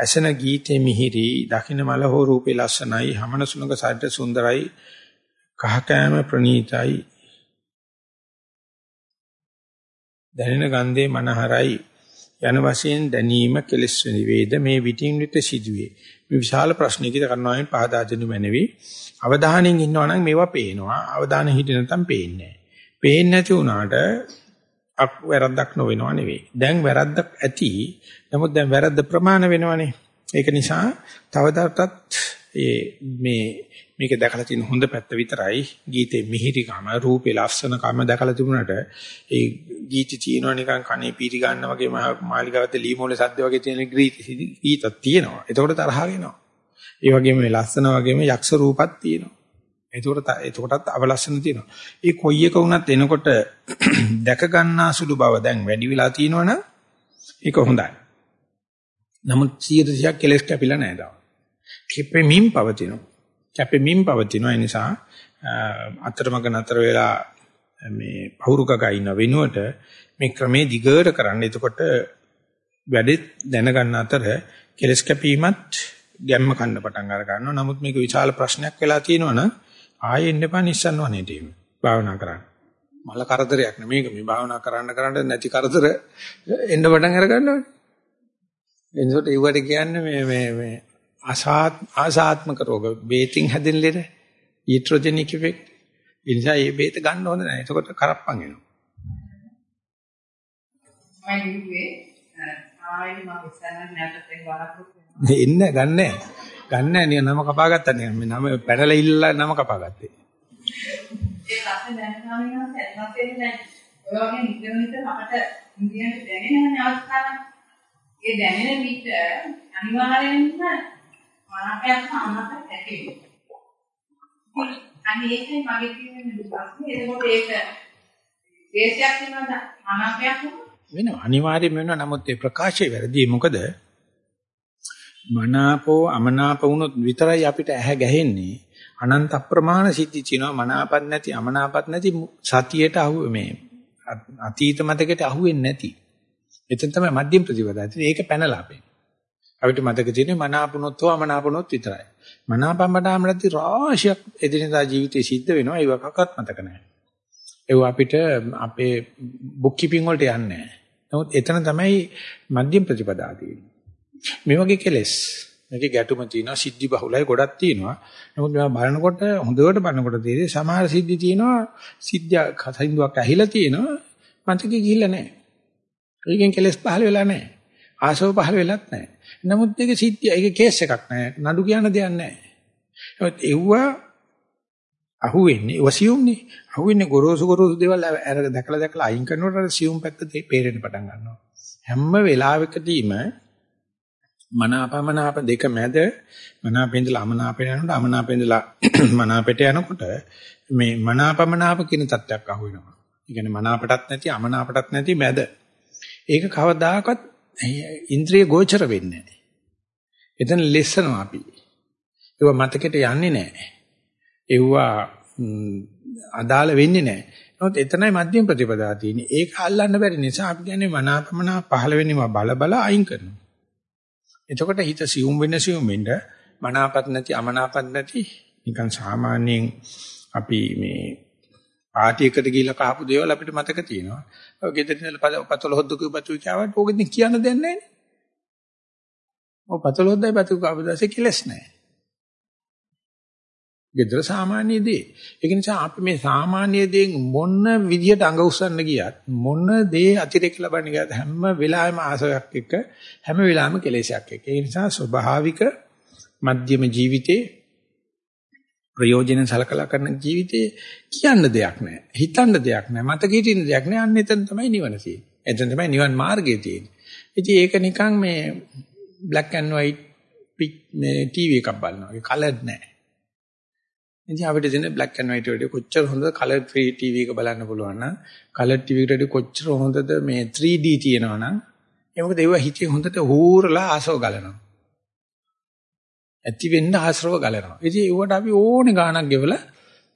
ඇසෙන ගීතේ මිහිරි දකින්න මල හෝ රූපේ ලස්සනයි හමන සුනක සාද්ද සුන්දරයි කහකෑම ප්‍රණීතයි දැනෙන ගන්ධේ මනහරයි යන වශයෙන් දැනීම කෙලස් වේද? මේ විටින් විට සිදුවේ. මේ විශාල ප්‍රශ්නයකිට කරනවායින් පහදා දෙනු මැනවි. අවධානයෙන් ඉන්නවා නම් මේවා පේනවා. අවධානය හිටිය නැත්නම් පේන්නේ නැහැ. පේන්නේ නැති වුණාට වැරද්දක් නොවෙනව නෙවෙයි. දැන් වැරද්දක් ඇති. නමුත් දැන් වැරද්ද ප්‍රමාණ වෙනවනේ. ඒක නිසා තවදාටත් ඒ මේ මේක දැකලා තියෙන හොඳ පැත්ත විතරයි ගීතේ මිහිරිකම රූපේ ලස්සනකම දැකලා තිබුණාට ඒ ගීති තියෙනවා නිකන් කනේ පීරි ගන්න වගේ මාලිගාවත ලීමෝලේ සද්ද වගේ තියෙන ගීතක් තියෙනවා. ඒතකොට තරහ වෙනවා. ඒ වගේම මේ ලස්සන වගේම යක්ෂ රූපත් තියෙනවා. එතකොට එතකොටත් අවලස්සන තියෙනවා. ඒ කොයි එක වුණත් එනකොට *clears throat* දැක ගන්නා සුළු බව දැන් වැඩි වෙලා තියෙනවනම් ඒක හොඳයි. නමුත් 100ක් කෙලස් කැපිලා නැහැ තාම. කැපෙමින් පවතිනවා. කැපෙමින් පවතිනවා. ඒ නිසා අතරමඟ නතර වෙලා මේ පහුරුකක ඉන්න වෙනුවට මේ ක්‍රමේ දිගට කරන්න. එතකොට වැඩි දැනගන්න අතර කෙලස් කැපීමත් ගැම්ම කන්න පටන් අර ගන්නවා. නමුත් මේක විශාල ප්‍රශ්නයක් වෙලා තියෙනවනම් ආයෙ එන්න එපා නිස්සන් වනේට එහෙම. භාවනා කරන්න. මල කරදරයක් නෙමේක මේ භාවනා කරන්න කරන්න නැති කරදර එන්න පටන් අර ගන්නවනේ. එනිසොට ඒවට කියන්නේ මේ මේ මේ අසාත් ආසාත්මක රෝග බේතින් හැදෙන ලෙඩ ඊට්‍රොජෙනික් ඉෆෙක්ට්. ඒ නිසා මේ බේත ගන්න හොඳ නැහැ. එතකොට කරප්පන් එනවා. මම කිව්වේ ආයෙ මම ඉස්සරහ ඒක වරක් එන්න ගන්නෑ. ගන්නෑ නේ නම කපාගත්තා නේ. මේ නම පැනලා ඉල්ලලා නම කපාගත්තේ. ඒ ලස්සන දැනගාම වෙනවා සැලසෙන්නේ නැහැ. ඔය වගේ නිතර නිතර අපට ඉන්දියානු දැනෙන අවස්ථාවක්. ඒ දැනෙන විට අනිවාර්යෙන්ම මනකයක් සම්මත හැකේ. අනේ ඒකයි මගේ තියෙන ප්‍රශ්නේ. ඒකෝට ඒක දේශයක් වෙනවා මනකයක් වෙනවා. අනිවාර්යයෙන්ම වෙනවා. නමුත් ඒ ප්‍රකාශය වැරදි. මොකද මනාපෝ අමනාප වුණොත් විතරයි අපිට ඇහැ ගැහෙන්නේ. අනන්ත අප්‍රමාණ සිද්ධි තියෙනවා මනාපත් නැති අමනාපත් නැති සතියට අහු මේ අතීත මතකයට අහු වෙන්නේ නැති. එතන තමයි මධ්‍යම ප්‍රතිපදාව. ඒක පැනලා අපේ. අපිට මතක තියෙන්නේ මනාපුනොත් හෝ අමනාපුනොත් විතරයි. මනාපම්බඩාම නැති රාශියක් එදිනදා ජීවිතේ සිද්ධ වෙනවා. ඒක කකත් මතක නැහැ. ඒව අපිට අපේ බුක් කීපින් වලට යන්නේ නැහැ. නමුත් එතන තමයි මධ්‍යම ප්‍රතිපදාව තියෙන්නේ. මේ වගේ කෙලෙස් මේකේ ගැටුම තියෙනවා සිද්ධි බහුලයි ගොඩක් තියෙනවා නමුත් මේවා බලනකොට හොඳට බලනකොට තේරෙයි සමහර සිද්ධි තියෙනවා සිද්ධියක් හින්දුවක් ඇහිලා තියෙනවා මන්තකේ ගිහිල්ලා නැහැ ඒකෙන් කෙලෙස් පහල වෙලා නැහැ ආසව පහළ වෙලත් නැහැ. නමුත් ඒක සිද්ධිය ඒක කේස් එකක් නෑ. නඩු කියන දෙයක් නෑ. ඒත් එව්වා අහුවෙන්නේ වසියුම්නේ. අහුවෙන්නේ ගොරෝසු ගොරෝසු දේවල් අර දැකලා දැකලා අයින් කරනකොට අර සියුම් පැත්ත තේරෙන්න පටන් ගන්නවා. හැම වෙලාවකදීම මනාපමනාප දෙක මැද මනාපෙන්දලා අමනාපෙට යනකොට අමනාපෙන්දලා *clears throat* මනාපෙට යනකොට මේ මනාපමනාප කියන තත්ත්වයක් අහු වෙනවා. ඒ කියන්නේ මනාපටත් නැති අමනාපටත් නැති මැද. ඒක කවදාකවත් ඉන්ද්‍රිය ගෝචර වෙන්නේ නැහැ. එතන ලෙස්සනවා අපි. ඒව මතකෙට යන්නේ නැහැ. ඒවා අදාළ වෙන්නේ නැහැ. නමුත් එතනයි මධ්‍යම ප්‍රතිපදාව තියෙන්නේ. ඒක අල්ලන්න බැරි නිසා අපි කියන්නේ මනාපමනා පහළ වෙනවා බල බල අයින් කරනවා. එතකොට හිත සියුම් වෙන සියුම් වෙන්න මනාපත් නැති අමනාපත් නැති නිකන් සාමාන්‍යයෙන් අපි මේ පාටියකට ගිහිල්ලා කහපු දේවල් අපිට මතක තියෙනවා. ඔය ගෙදරින් ඉඳලා පතල හොද්ද කිව්වතු කියාවට ඕකෙන් කියන්න දෙයක් නැහැ නේ. ඔය පතල හොද්දයි පතු කවදාසේ කෙලස් නැහැ. ගෙදර සාමාන්‍ය දේ. ඒක නිසා අපි මේ සාමාන්‍ය දේෙන් මොන විදියට අඟ උස්සන්න ගියත් මොන දේ අතිරේක ලබන්න ගියත් හැම වෙලාවෙම ආසයක් එක්ක හැම වෙලාවෙම කෙලෙසයක් එක්ක. ඒ නිසා ස්වභාවික මධ්‍යම ජීවිතේ ප්‍රයෝජනෙන් සලකලා කරන ජීවිතේ කියන්න දෙයක් නැහැ. හිතන්න දෙයක් නැහැ. මතක හිටින්න දෙයක් නැහැ. අන්න එතන තමයි නිවන තියෙන්නේ. එතන තමයි නිවන් මාර්ගය තියෙන්නේ. ඉතින් ඒක නිකන් මේ black and white මේ ටීවී එකක් බලනවා. ඒක කලර්ඩ් නැහැ. ඉතින් අපිට දෙන black and white වලදී කොච්චර හොඳද color free TV එක බලන්න පුළුවන් නම් color TV එකට කොච්චර හොඳද මේ 3D තියෙනවා නම් ඒ මොකද ඒව හිතේ හොඳට හූරලා ආසව ගලනවා. ඇති වෙන්න ආශ්‍රව ගලනවා. ඉතින් ඒවට අපි ඕනේ ගාණක් ගෙවලා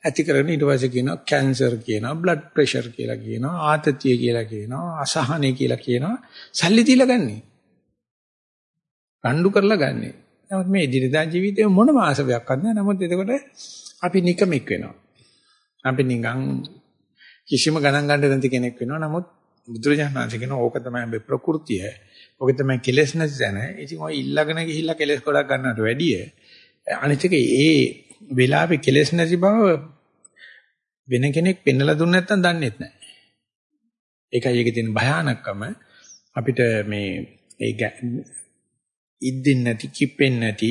ඇති කරගෙන ඊට පස්සේ කියනවා කැන්සර් කියනවා බ්ලඩ් ප්‍රෙෂර් කියලා කියනවා ආතතිය කියලා කියනවා අසහනය කියලා කියනවා සල්ලි දීලා ගන්නේ. රණ්ඩු කරලා ගන්නේ. නමුත් මේ ඉදිරියදා ජීවිතේ මොනම ආසාවක්වත් නැහැ. නමුත් එතකොට අපි නිකමෙක් වෙනවා. අපි නිකන් කිසිම ගණන් ගන්න නැති කෙනෙක් වෙනවා. නමුත් බුදුරජාණන් වහන්සේ කියන ඕක තමයි මේ ප්‍රകൃතිය. ඕක තමයි කෙලෙස් නැති තැන. ඉතින් ඔය ඊළඟන ගිහිල්ලා කෙලෙස් ගොඩක් ගන්නවට වැඩිය අනිත් එක ඒ වෙලාවේ කෙලෙස් නැති බව වෙන කෙනෙක් පෙන්වලා දුන්න නැත්නම් දන්නේ නැහැ. ඒකයි ඒකේ තියෙන භයානකම අපිට මේ ඒ ඉද්දින් නැති කිප්පෙන් නැති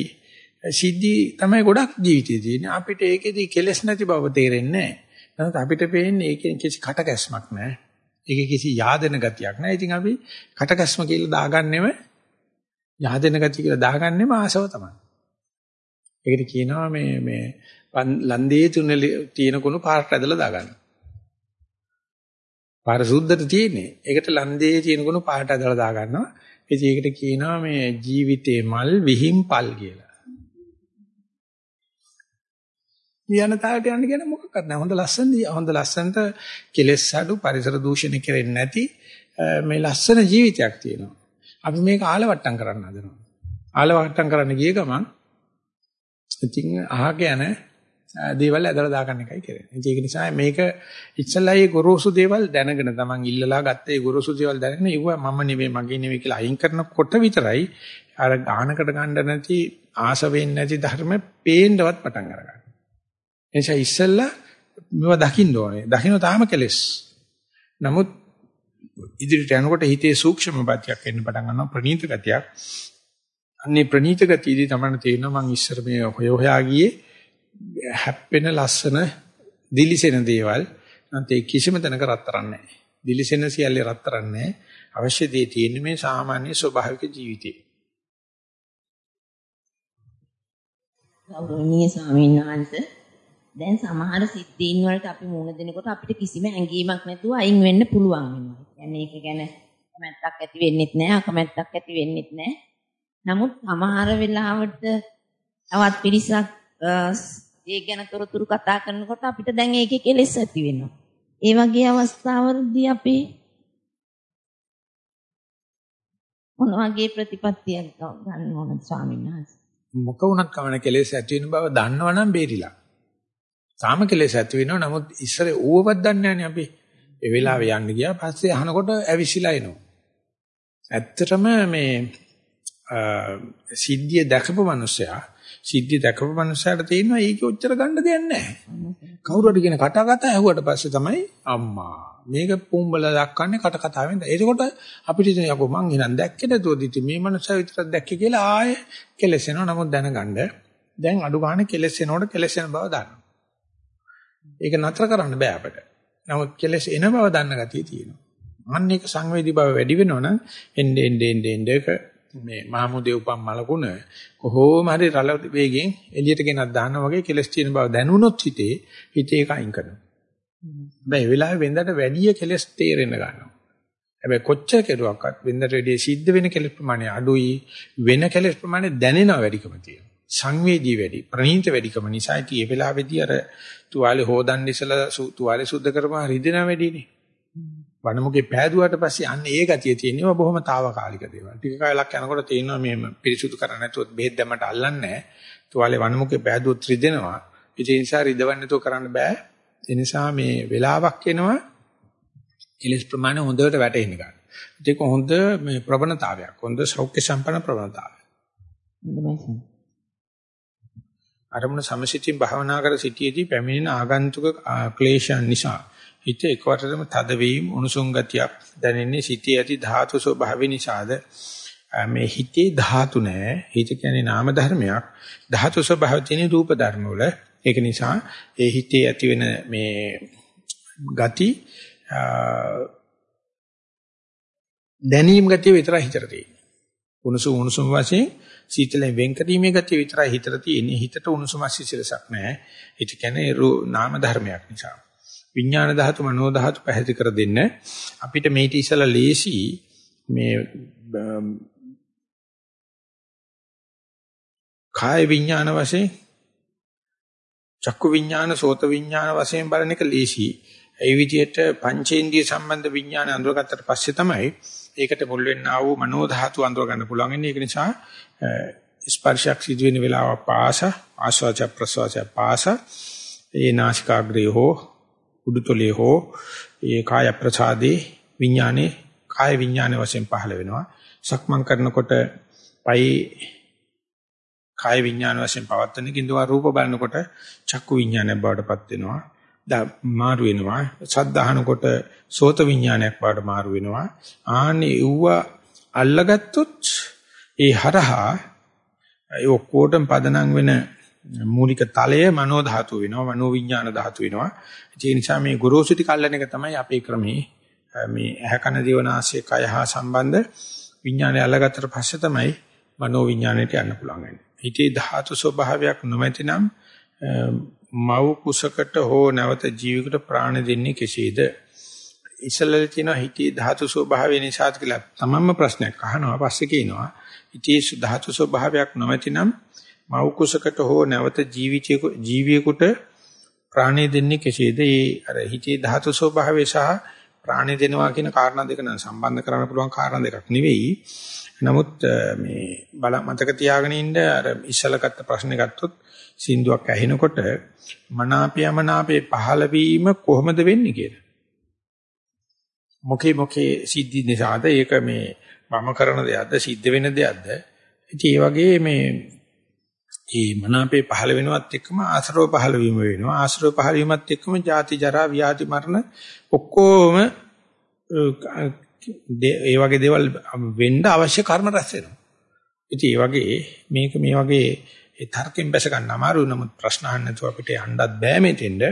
සිද්ධි තමයි ගොඩක් ජීවිතේ තියෙන්නේ. අපිට ඒකෙදි කෙලස් නැති බව තේරෙන්නේ නැහැ. නමුත් අපිට පේන්නේ ඒකෙන් කිසි කටකැස්මක් නැහැ. ඒකේ කිසි yaadena ගතියක් නැහැ. ඉතින් අපි කටකැස්ම කියලා දාගන්නෙම yaadena ගතිය කියලා දාගන්නෙම ආසව තමයි. ඒකට කියනවා මේ මේ ලන්දේ තුනල තියෙන කුණු පාරට ඇදලා දාගන්න. පාර සුද්ධට තියෙන්නේ. ඒකට ලන්දේ තියෙන කුණු පාරට ඇදලා දාගන්නවා. ඉතින් ඒකට කියනවා මේ ජීවිතේ මල් විහිම් පල් කියලා. යන තාලට යන්න කියන මොකක්වත් නැහැ. හොඳ ලස්සන හොඳ ලස්සනට කෙලෙස් අඩු පරිසර දූෂණය කෙරෙන්නේ නැති මේ ලස්සන ජීවිතයක් තියෙනවා. අපි මේක ආලවට්ටම් කරන්න හදනවා. ආලවට්ටම් කරන්න ගිය ගමන් ඉතින් අහක යන දේවල් ඇදලා දාගන්න එකයි කරන්නේ. ඒක නිසා මේක ඉස්සල්ලා ඒ ගොරෝසු දේවල් දැනගෙන තමන් ඉල්ලලා ගත්ත ඒ ගොරෝසු දේවල් දැනගෙන ඉව මම නෙවෙයි මගේ නෙවෙයි කියලා අයින් කරනකොට විතරයි අර ගානකට ගන්න නැති ආස වෙන්නේ නැති ධර්ම පේන්නවත් පටන් අරගන්න. එනිසා ඉස්සෙල්ලා මේවා දකින්න ඕනේ. දකින්න තාම කෙලස්. නමුත් ඉදිරියට යනකොට හිතේ සූක්ෂම බතියක් එන්න පටන් ගන්නවා ප්‍රනීත ගතියක්. අන්නේ ප්‍රනීත ගතියදී තමයි තේරෙනවා මං ඉස්සර මේ හොය හොයා ගියේ හැප්පෙන ලස්සන දිලිසෙන දේවල්. නැත්නම් කිසිම තැනක රත්තරන් නැහැ. දිලිසෙන සියල්ලේ රත්තරන් නැහැ. අවශ්‍ය දේ තියෙන්නේ මේ සාමාන්‍ය ස්වභාවික ජීවිතේ. ගෞරවනීය ස්වාමීන් වහන්සේ දැන් සමහර සිද්ධීන් වලට අපි මුහුණ දෙනකොට අපිට කිසිම ඇඟීමක් නැතුව අයින් වෙන්න පුළුවන් වෙනවා. يعني ඒක ගැන කැමැත්තක් ඇති වෙන්නෙත් නැහැ, අකමැත්තක් ඇති වෙන්නෙත් නැහැ. නමුත් සමහර වෙලාවට තවත් පිරිසක් ඒ ගැන තොරතුරු කතා කරනකොට අපිට දැන් ඒකේ කෙලෙස් ඇති වෙනවා. ඒ වගේ අවස්ථාවලදී අපි මොන වගේ ප්‍රතිපත්තියක් ගන්න ඕනද ස්වාමීන් වහන්සේ? මොක වුණත් කවණ කෙලෙස් ඇති වෙන බව දන්නවනම් බේරිලා. තාම කෙලෙස් ඇති වෙනවා. නමුත් ඉස්සර ඌවවත් දන්නේ නැහැ අපි. ඒ වෙලාවේ යන්න ගියා. පස්සේ අහනකොට ඇවිසිලා එනවා. ඇත්තටම මේ සිද්ධිය දැකපු මිනිසයා සිද්ධිය දැකපු මිනිසයාට තේිනවා ඒක උච්චර ගන්න දෙයක් නැහැ. කවුරු හරි කියන කතා කතා ඇහුවට පස්සේ තමයි අම්මා මේක පුම්බල දක්වන්නේ කට කතාවෙන්ද. එතකොට අපිට ඉතින් යකෝ මං එහෙනම් දැක්කේ නැතුවද ඉතින් මේ මනුස්සයා විතරක් දැක්කේ කියලා ආයේ කෙලෙසෙනවා. නමුත් දැනගන්න දැන් අඩු ගන්න කෙලෙසෙනකොට කෙලෙසෙන බව දන්නවා. ඒක නතර කරන්න බෑ අපිට. නමුත් කෙලෙස් එන බව දන්න ගතිය තියෙනවා. අන්න ඒක සංවේදී බව වැඩි වෙනවනම් එnde ende ende ende එක මේ මහමුදේ උපම් මලකුණ කොහොම හරි රළ වේගෙන් එළියට ගෙනත් දානවා වගේ කෙලස් තියෙන බව දැනුනොත් හිතේ හිතේ ඒක අයින් කරනවා. හැබැයි ඒ වෙලාවේ වෙන්දට වැඩි කෙලස් තේරෙන්න ගන්නවා. හැබැයි කොච්චර කෙරුවක්වත් වෙන්දට වැඩි සිද්ධ වෙන කෙලස් ප්‍රමාණය අඩුයි වෙන කෙලස් ප්‍රමාණය දැනෙනවා වැඩිකම තියෙනවා. සංවේදී වැඩි ප්‍රණීත වැඩිකම නිසා ඉතින් ඒ වෙලාවේදී අර තුවාලේ හොදන්න ඉසලා තුවාලේ සුද්ධ කරපුවා රිදෙන වැඩිනේ. වනමුගේ පෑදුවාට පස්සේ අන්න ඒ ගතිය තියෙනවා බොහොම తాවකාලික දේවල්. ටික කාලයක් යනකොට තේරෙනවා මේ පිරිසුදු කරන්නේ නැතුව බෙහෙත් දැම්මට අල්ලන්නේ නැහැ. තුවාලේ වනමුගේ පෑදුවොත් රිදෙනවා. ඒ නිසා රිදවන්න නැතුව කරන්න බෑ. ඒ නිසා මේ වෙලාවක් එනවා ඉලිස් ප්‍රමාණය හොඳට වැටෙන්න ගන්න. ඒක හොඳ මේ ප්‍රවණතාවයක්. හොඳ සෞඛ්‍ය සම්පන්න ප්‍රවණතාවයක්. අරමුණ සමසිතින් භාවනා කර සිටියේදී පැමිණෙන ආගන්තුක ක්ලේශයන් නිසා හිත එකවරටම තද වීම උණුසුම් ගතියක් දැනෙන්නේ සිටී ඇති ධාතු ස්වභාවය නිසාද? මේ හිතේ ධාතු නැහැ හිත කියන්නේ නාම ධර්මයක්. ධාතු ස්වභාවය තියෙන රූප ධර්ම වල. ඒක නිසා ඒ හිතේ ඇති වෙන මේ ගති දැනීම් ගතිය විතරයි හිතට තියෙන්නේ. උණුසුම් උණුසුම් වශයෙන් සීතලෙන් වෙන් කිරීමේ ගතිය විතරයි හිතට තියෙන්නේ. හිතට උණුසුම සිසිලසක් නැහැ. ඒක කියන්නේ නාම ධර්මයක් නිසා. විඥාන ධාතු මනෝ ධාතු පැහැදිලි කර දෙන්න. අපිට මේටි ඉස්සලා ලේසි මේ කාය විඥාන වශයෙන් චක්කු විඥාන සෝත විඥාන වශයෙන් බලන එක ලේසි. ඒ විදිහට පංචේන්ද්‍රිය සම්බන්ධ විඥාන අඳුරගත්තට පස්සේ තමයි ඒකට මුල් වෙන්නා වූ මනෝ ධාතු අඳුර ගන්න පුළුවන් ඉන්නේ ඒක නිසා ස්පර්ශයක් සිදු වෙන වෙලාව පාස ආස්වාච ප්‍රසවාච පාස ඒ නාසිකාග්‍රේ හෝ උඩුතොලේ හෝ ඒ කාය ප්‍රසාදේ විඥානේ කාය විඥානේ වශයෙන් පහළ වෙනවා. සක්මන් කරනකොට පයි කාය විඥාන වශයෙන් පවත්වන කිඳුවා රූප බලනකොට චක්කු විඥානයක් බවට පත් වෙනවා. දා මාරු වෙනවා. සද්ද අහනකොට සෝත විඥානයක් බවට මාරු වෙනවා. ආන්නේ ඌව අල්ලගත්තොත් ඒ හරහා ඒ ඔක්කොටම පදනම් වෙන මූලික තලය මනෝ ධාතු වෙනවා මනෝ විඥාන ධාතු වෙනවා ඒ නිසා මේ ගොරෝසු ටික අල්ලන එක තමයි අපේ ක්‍රමේ මේ ඇහ කන දිවනාසය කය හා සම්බන්ධ විඥානය අල්ලගත්තට පස්සේ තමයි මනෝ විඥාණයට යන්න පුළුවන් වෙන්නේ. හිතේ ධාතු ස්වභාවයක් නොමැතිනම් මව් කුසකට හෝ නැවත ජීවිකට ප්‍රාණ දෙන්නේ කෙසේද? ඉස්සලල තියෙන හිතේ ධාතු ස්වභාවය නිසාද කියලා තමන්ම ප්‍රශ්නයක් අහනවා පස්සේ කියනවා. හිතේ ධාතු ස්වභාවයක් නොමැතිනම් මව් කුසකට හෝ නැවත ජීවියෙකුට ප්‍රාණය දෙන්නේ කෙසේද? ඒ අර හිතේ ධාතු ස්වභාවය සහ ප්‍රාණය දෙනවා කියන කාරණා දෙක නම් සම්බන්ධ කරන්න පුළුවන් කාරණා දෙකක් නෙවෙයි. නමුත් මේ බල මතක තියාගෙන ඉන්න අර ඉස්සලගත්ත ප්‍රශ්නේ ගත්තොත් සින්දුවක් ඇහෙනකොට මනාපයමනාපේ පහළ වීම කොහොමද වෙන්නේ කියලා. මොකේ මොකේ සිද්ධි නිසාද ඒක මේ මම කරන දෙයක්ද සිද්ධ වෙන දෙයක්ද? ඉතින් ඒ වගේ මේ ඒ මනාපේ පහළ වෙනවත් එක්කම ආශ්‍රව පහළ වීම වෙනවා. ආශ්‍රව පහළ වීමත් එක්කම ජාති ජරා ව්‍යාධි මරණ ඔක්කොම ඒ වගේ දේවල් වෙන්න අවශ්‍ය කර්ම රැස් වෙනවා. ඉතින් ඒ වගේ මේක මේ වගේ ඒ තර්කෙන් බැස ගන්න අමාරුයි නමුත් ප්‍රශ්න අහන්න නැතුව අපිට යන්නත් බෑ මෙතෙන්ද.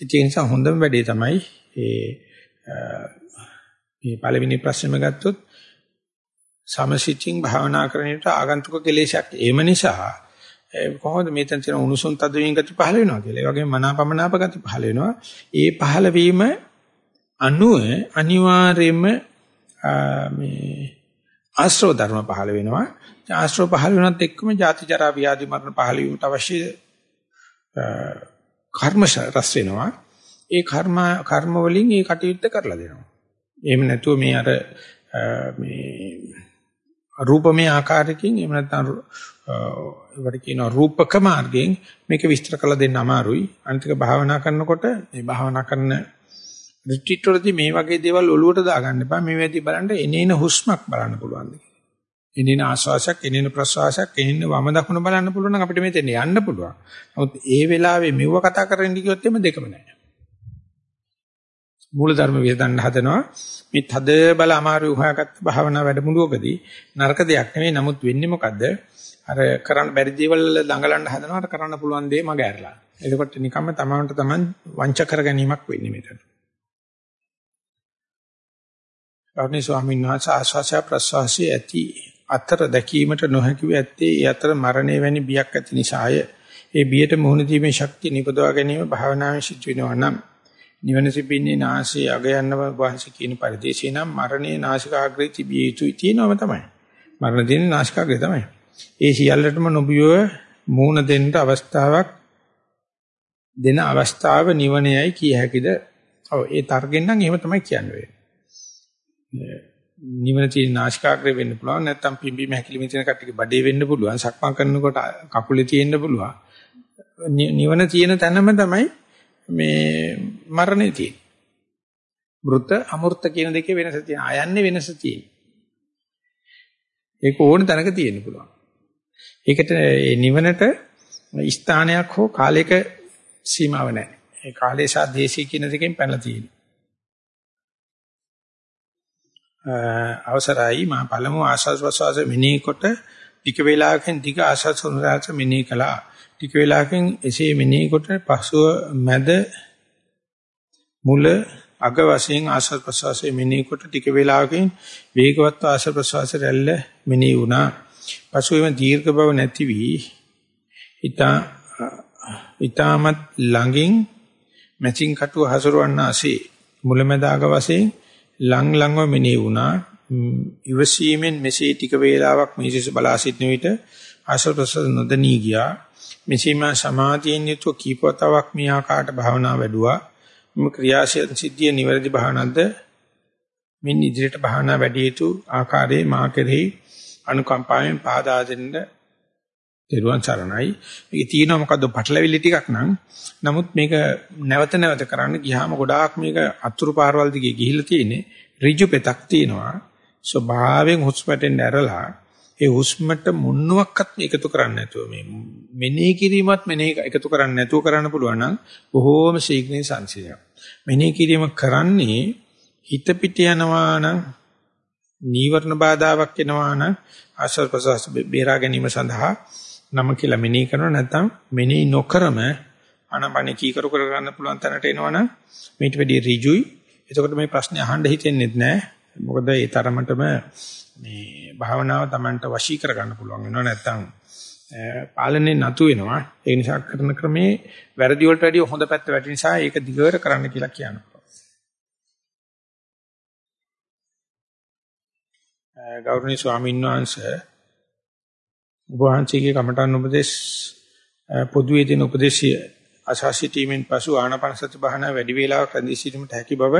ඉතින් ඒ නිසා හොඳම වැඩේ තමයි ඒ මේ පළවෙනි ප්‍රශ්නම ගත්තොත් සමසිතින් භාවනා කරන්නට ආගන්තුක කෙලෙසක් ඒම නිසා කොහොමද මෙතන තියෙන උණුසුම් තදවීම ගති පහළ වෙනවා කියලා. ඒ වගේම මනාපමනාප ගති පහළ වෙනවා. ඒ පහළ වීම අනුව අනිවාර්යයෙන්ම මේ ආශ්‍රව ධර්ම පහළ වෙනවා. ආශ්‍රව පහළ වෙනත් එක්කම ජාති ජරා ව්‍යාධි මරණ පහළ වීමට අවශ්‍ය කර්ම රැස් වෙනවා. ඒ කර්ම කර්ම වලින් ඒ කටයුත්ත කරලා දෙනවා. එහෙම නැතුව මේ අර මේ රූපමය ආකාරයකින් එහෙම නැත්නම් ඒවට කියනවා රූපක මාර්ගයෙන් මේක විස්තර කරලා දෙන්න අමාරුයි. අනිතික භාවනා කරනකොට මේ භාවනා කරන රිට්‍රීට් වලදී මේ වගේ දේවල් ඔලුවට දාගන්න එපා. මේ වෙද්දි බලන්න එනේන හුස්මක් බලන්න පුළුවන්. එනින ආශ්වාසයක් එනින ප්‍රශ්වාසයක් එනින වම දකුණ බලන්න පුළුවන් නම් අපිට මෙතෙන් යන්න පුළුවන්. නමුත් ඒ වෙලාවේ මෙව කතා කරන්න කිව්වොත් එimhe දෙකම නැහැ. මූල ධර්ම වේදන්න හදනවා මේ තද බල අමාරු උහාගත් භාවනා වැඩමුළුවකදී නරක දෙයක් නෙවෙයි නමුත් වෙන්නේ මොකද්ද අර කරන්න බැරි දේවල් දඟලන්න හදනවට කරන්න පුළුවන් දේ මග ඇරලා එතකොට නිකම්ම තමන්ට තමන් වංච කර ගැනීමක් වෙන්නේ මෙතන ගෞරවනීය ස්වාමීන් වහන්සේ ආශාසය ප්‍රසවාසී ඇති අතර දැකීමට නොහැකිව ඇත්තේ ඒ අතර මරණය වැනි බියක් ඇති නිසාය ඒ බියට මුහුණ දීමේ ශක්තිය නිපදවා ගැනීම භාවනාවේ සිද්ධ වෙනවා නම් නිවන සිපින්නේ නාසයේ අග යන්න වහන්සේ කියන පරිදේශේ නම් මරණයේ නාසිකාග්‍රේ තිබිය යුතුයි තියෙනවම තමයි. මරණ දෙන්නේ නාසිකාග්‍රේ තමයි. ඒ සියල්ලටම නොබියව මූණ දෙන්න අවස්ථාවක් දෙන අවස්ථාව නිවනයයි කිය හැකිද? ඔව් ඒ තර්ගෙන් නම් එහෙම තමයි කියන්නේ. නිවන තියෙන නාසිකාග්‍රේ වෙන්න පුළුවන් නැත්නම් පිම්බි මහැකිලිමේ තියෙන කට්ටියගේ බඩේ වෙන්න පුළුවන් සක්මන් කරනකොට කකුලේ තියෙන්න පුළුවන් නිවන තියෙන තැනම තමයි මේ මරණය තියෙන්නේ. මෘත අමෘත කියන දෙකේ වෙනස තියෙනවා. ආයන්නේ වෙනස තියෙනවා. ඒක ඕන තැනක තියෙන්න පුළුවන්. ඒකට ඒ නිවනට ස්ථානයක් හෝ කාලයක සීමාව නැහැ. ඒ කාලය සහ දේශය කියන දෙකෙන් පැනලා තියෙනවා. අවසරයි මා පළමු ආශාස ප්‍රසවාස මෙනෙහි කොට ටික වේලාවකින් ටික ආශාස ප්‍රසවාස මෙනෙහි කළා. ටික වෙලාවකින් එසේ මෙනෙහි කොට පසුව මැද මුල අග වශයෙන් ආශ්වාස ප්‍රශ්වාසයේ මෙනෙහි කොට ටික වෙලාවකින් වේගවත් ආශ්වාස ප්‍රශ්වාස රැල්ල මෙනෙහි වුණා. පසුවෙම දීර්ඝ බව නැති වී ඊතා ඊතාමත් ළඟින් මැචින් කටුව හසුරවන්න ASCII මුලැමැද අග වශයෙන් ලං ලංව මෙනෙහි වුණා. ඉවසීමෙන් මෙසේ ටික වේලාවක් මේසෙස බලා සිටන විට ආශ්වාස ප්‍රශ්වාස නොදණී ගියා. මෙසේම සමාධියෙන් යුතුව කීපවතාවක් මේ ආකාරයට භාවනා වැඩුවා. මේ ක්‍රියාශීල සිද්ධිය නිවැරදි භාවනාවක්ද මින් ඉදිරියට භාවනා වැඩි යුතු ආකාරයේ මා කෙරෙහි අනුකම්පාවෙන් පාදා දෙන්න දරුවන් සරණයි. මේක තියෙනවා මොකද්ද පටලවිලි ටිකක් නම්. නමුත් මේක නැවත නැවත කරන්න ගියාම ගොඩාක් මේක අතුරු පාරවල් දිගේ ගිහිල්ලා තියෙන්නේ. ඍජු පෙතක් තියෙනවා. ස්වභාවයෙන් හුස්මටෙන් ඇරලා ඒ හුස්මට මොනවත් එකතු කරන්නේ නැතුව මේ මෙනෙහි කිරීමත් මෙනෙහි එකතු කරන්නේ නැතුව කරන්න පුළුවන් නම් බොහෝම ශීඝ්‍රයෙන් සංසිඳනවා. මෙනෙහි කිරීම කරන්නේ හිත පිට යනවා නම් නීවරණ බාධාවක් එනවා නම් ආශ්‍රව ප්‍රසවාස බේරා ගැනීම සඳහා නම කියලා මෙනෙහි කරනවා නැත්නම් මෙනෙහි නොකරම ආනපන කීකරු කර ගන්න පුළුවන් තැනට එනවනම් මේට වැඩි ඍජුයි. එතකොට මේ ප්‍රශ්නේ අහන්න හිතෙන්නේ නැහැ. මොකද ඒ තරමටම මේ භාවනාව Tamanට වශී කරගන්න පුළුවන් වෙනවා නැත්නම් පාලනේ නතු වෙනවා ඒ නිසා කරන ක්‍රමේ වැරදි වලට වැඩිය හොඳ පැත්ත වැඩි නිසා ඒක දිගට කරන්න කියලා කියනවා ගෞරවනීය ස්වාමීන් වහන්සේ වහන්සේගේ කමඨාන් උපදේශ පොදුවේ දෙන උපදේශය අසාසි ටීමෙන් පසු ආනාපාන සති භාවනා වැඩි වේලාවක් රැඳී සිටීමට හැකි බව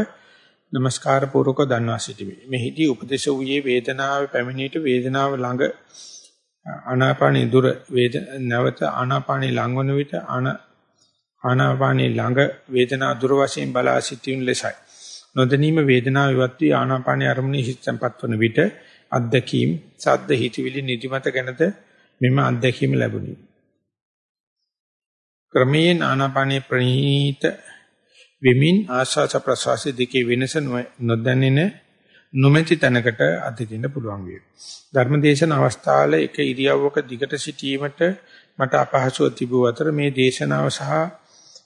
নমස්කාර පූර්වක දන්වා සිටිමි. මෙහිදී උපදේශ වූයේ වේදනාවේ පැමිණීට වේදනාව ළඟ ආනාපානී දුර වේද නැවත ආනාපානී ලඟවන විට ආනාපානී ළඟ වේදනා දුර වශයෙන් බලා සිටින ලෙසයි. නොදැනීම වේදනාව ඉවත් වී ආනාපානී අරමුණේ හිත සම්පත් වන විට අද්දකීම් සද්ද හිතවිලි නිදිමත ගැනද මෙම අත්දැකීම ලැබුණි. ක්‍රමයෙන් ආනාපානී ප්‍රණීත වෙමින් ආශාස ප්‍රසවාස දෙකේ වෙනස නොදැනෙන නොමැති තැනකට අධිකින්න පුළුවන් වේ. ධර්මදේශන අවස්ථාවල එක ඉරියව්වක දිගට සිටීමට මට අපහසුව තිබූ අතර මේ දේශනාව සහ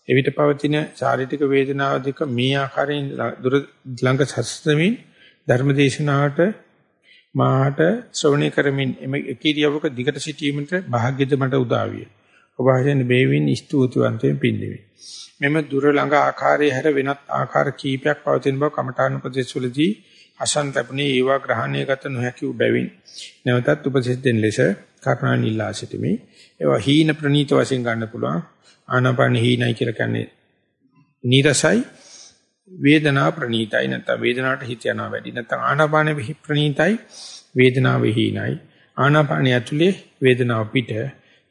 එවිට පවතින ශාරීරික වේදනාව දෙක මේ ආකාරයෙන් දුර ළඟ සස්තමින් ධර්මදේශනාවට මාට ශ්‍රවණය කරමින් එම එක ඉරියව්වක දිගට සිටීමට වාග්යද මට උදා විය. ඔබ වහන්සේ බේවින් ස්තුතිවන්තයෙන් පින්දෙමි. මෙම දුර ළඟ ආකාරයේ හැර වෙනත් ආකාර කීපයක් පවතින බව කමඨාන උපදේශවලදී අසන් ලැබුණේ ඒවා ග්‍රහණය ගත නොහැකි වූ බැවින් නැවතත් උපදෙස් දෙන ලෙස කරුණා නිලා සිටිමි. ඒවා හීන ප්‍රනීත වශයෙන් ගන්න පුළුවන්. ආනාපාන හීනයි කියලා කියන්නේ නීරසයි වේදනා ප්‍රනීතයි නැත්නම් වේදනාවට හිත යනවා වැඩි. නැත්නම් ආනාපාන ප්‍රනීතයි වේදනාව හීනයි ආනාපානිය ඇතුලේ වේදනාව පිට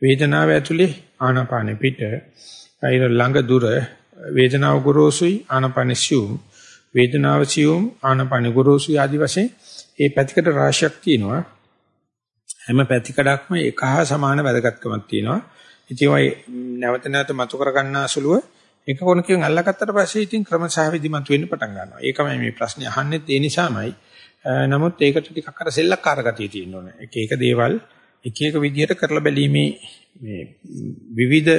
වේදනාව ඇතුලේ ආනාපානෙ පිට. අයිර ළඟ දුර වේදනාව ගොරෝසුයි ආනපනසියුම් වේදනාව සියුම් ආනපන ගොරෝසුයි ආදි වශයෙන් ඒ පැතිකඩ රාශියක් තියෙනවා. හැම පැතිකඩක්ම එක හා සමාන වැදගත්කමක් තියෙනවා. ඉතින් ඔය නැවත නැවත මතු කර ගන්න අසලුව එක කොනකින් අල්ලගත්තට පස්සේ ඉතින් ක්‍රමසහ විදිමත් වෙන්න පටන් ගන්නවා. ඒකමයි මේ ප්‍රශ්නේ අහන්නේ ඒ නිසාමයි. නමුත් ඒකට ටිකක් අර සෙල්ලක්කාර ගතිය තියෙන්න ඕනේ. එක එක දේවල් එක එක විදිහට කරලා බැලීමේ මේ විවිධ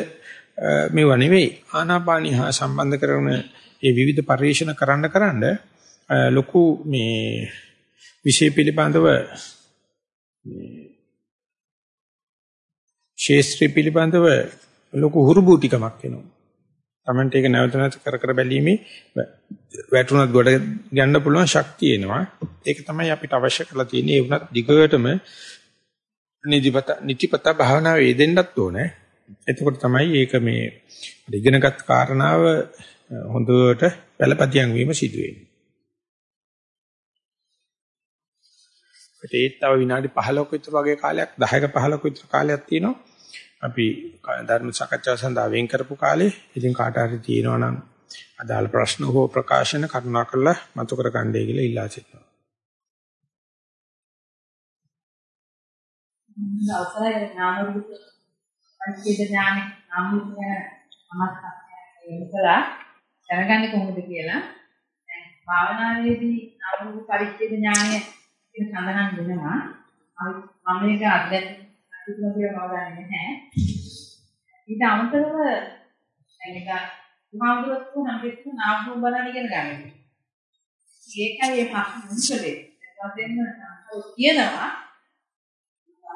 මේවා නෙවෙයි ආනාපානි හා සම්බන්ධ කරන මේ විවිධ පරිශන කරන්න කරන්න ලොකු මේ විෂය පිළිබඳව මේ ශේස්ත්‍රි පිළිබඳව ලොකු හුරුබූටිකමක් එනවා. Tamante එක නැවත නැවත කර කර බැලීමේ වැටුණත් ගොඩ ගන්න පුළුවන් ශක්තිය එනවා. ඒක තමයි අපිට අවශ්‍ය කරලා තියෙන්නේ. ඒ වුණත් දිගටම නිදිපත නිතිපත භාවනාව යෙදෙන්නත් ඕනේ. එතකොට තමයි ඒක මේ ඉගෙනගත් කාරණාව හොඳට පළපතියන් වීම සිදු වෙන්නේ. ඒත් තව විනාඩි 15ක විතර වගේ කාලයක් 10ක 15ක විතර කාලයක් තියෙනවා. අපි ධර්ම සාකච්ඡාව සඳහා වෙන් කරපු කාලේ ඉතින් කාට හරි තියෙනවා නම් අදාළ ප්‍රශ්න හෝ ප්‍රකාශන කරුණාකරලා මතු කර ගන්නයි කියලා ඉල්ලා සිටිනවා. අවසරයි නාම රූප පරිච්ඡේද ඥානෙ නාම රූප ගැන අමතකලා දැනගන්නේ කොහොමද කියලා? දැන් භාවනාවේදී නාම රූප පරිච්ඡේද ඥානය කියන සඳහන් වෙනවා. මම මේක අත්දැකීම් තිබුණා කියලා මම දන්නේ නැහැ. ඊට අමතරව දැන් එක උහාමුදුරුවෝ නම් පිටු නාම රූප බලන්න ඉගෙන ගන්න. ඒකයි ඒ ප්‍රශ්න මුසලේ. එතකොටෙන් කියනවා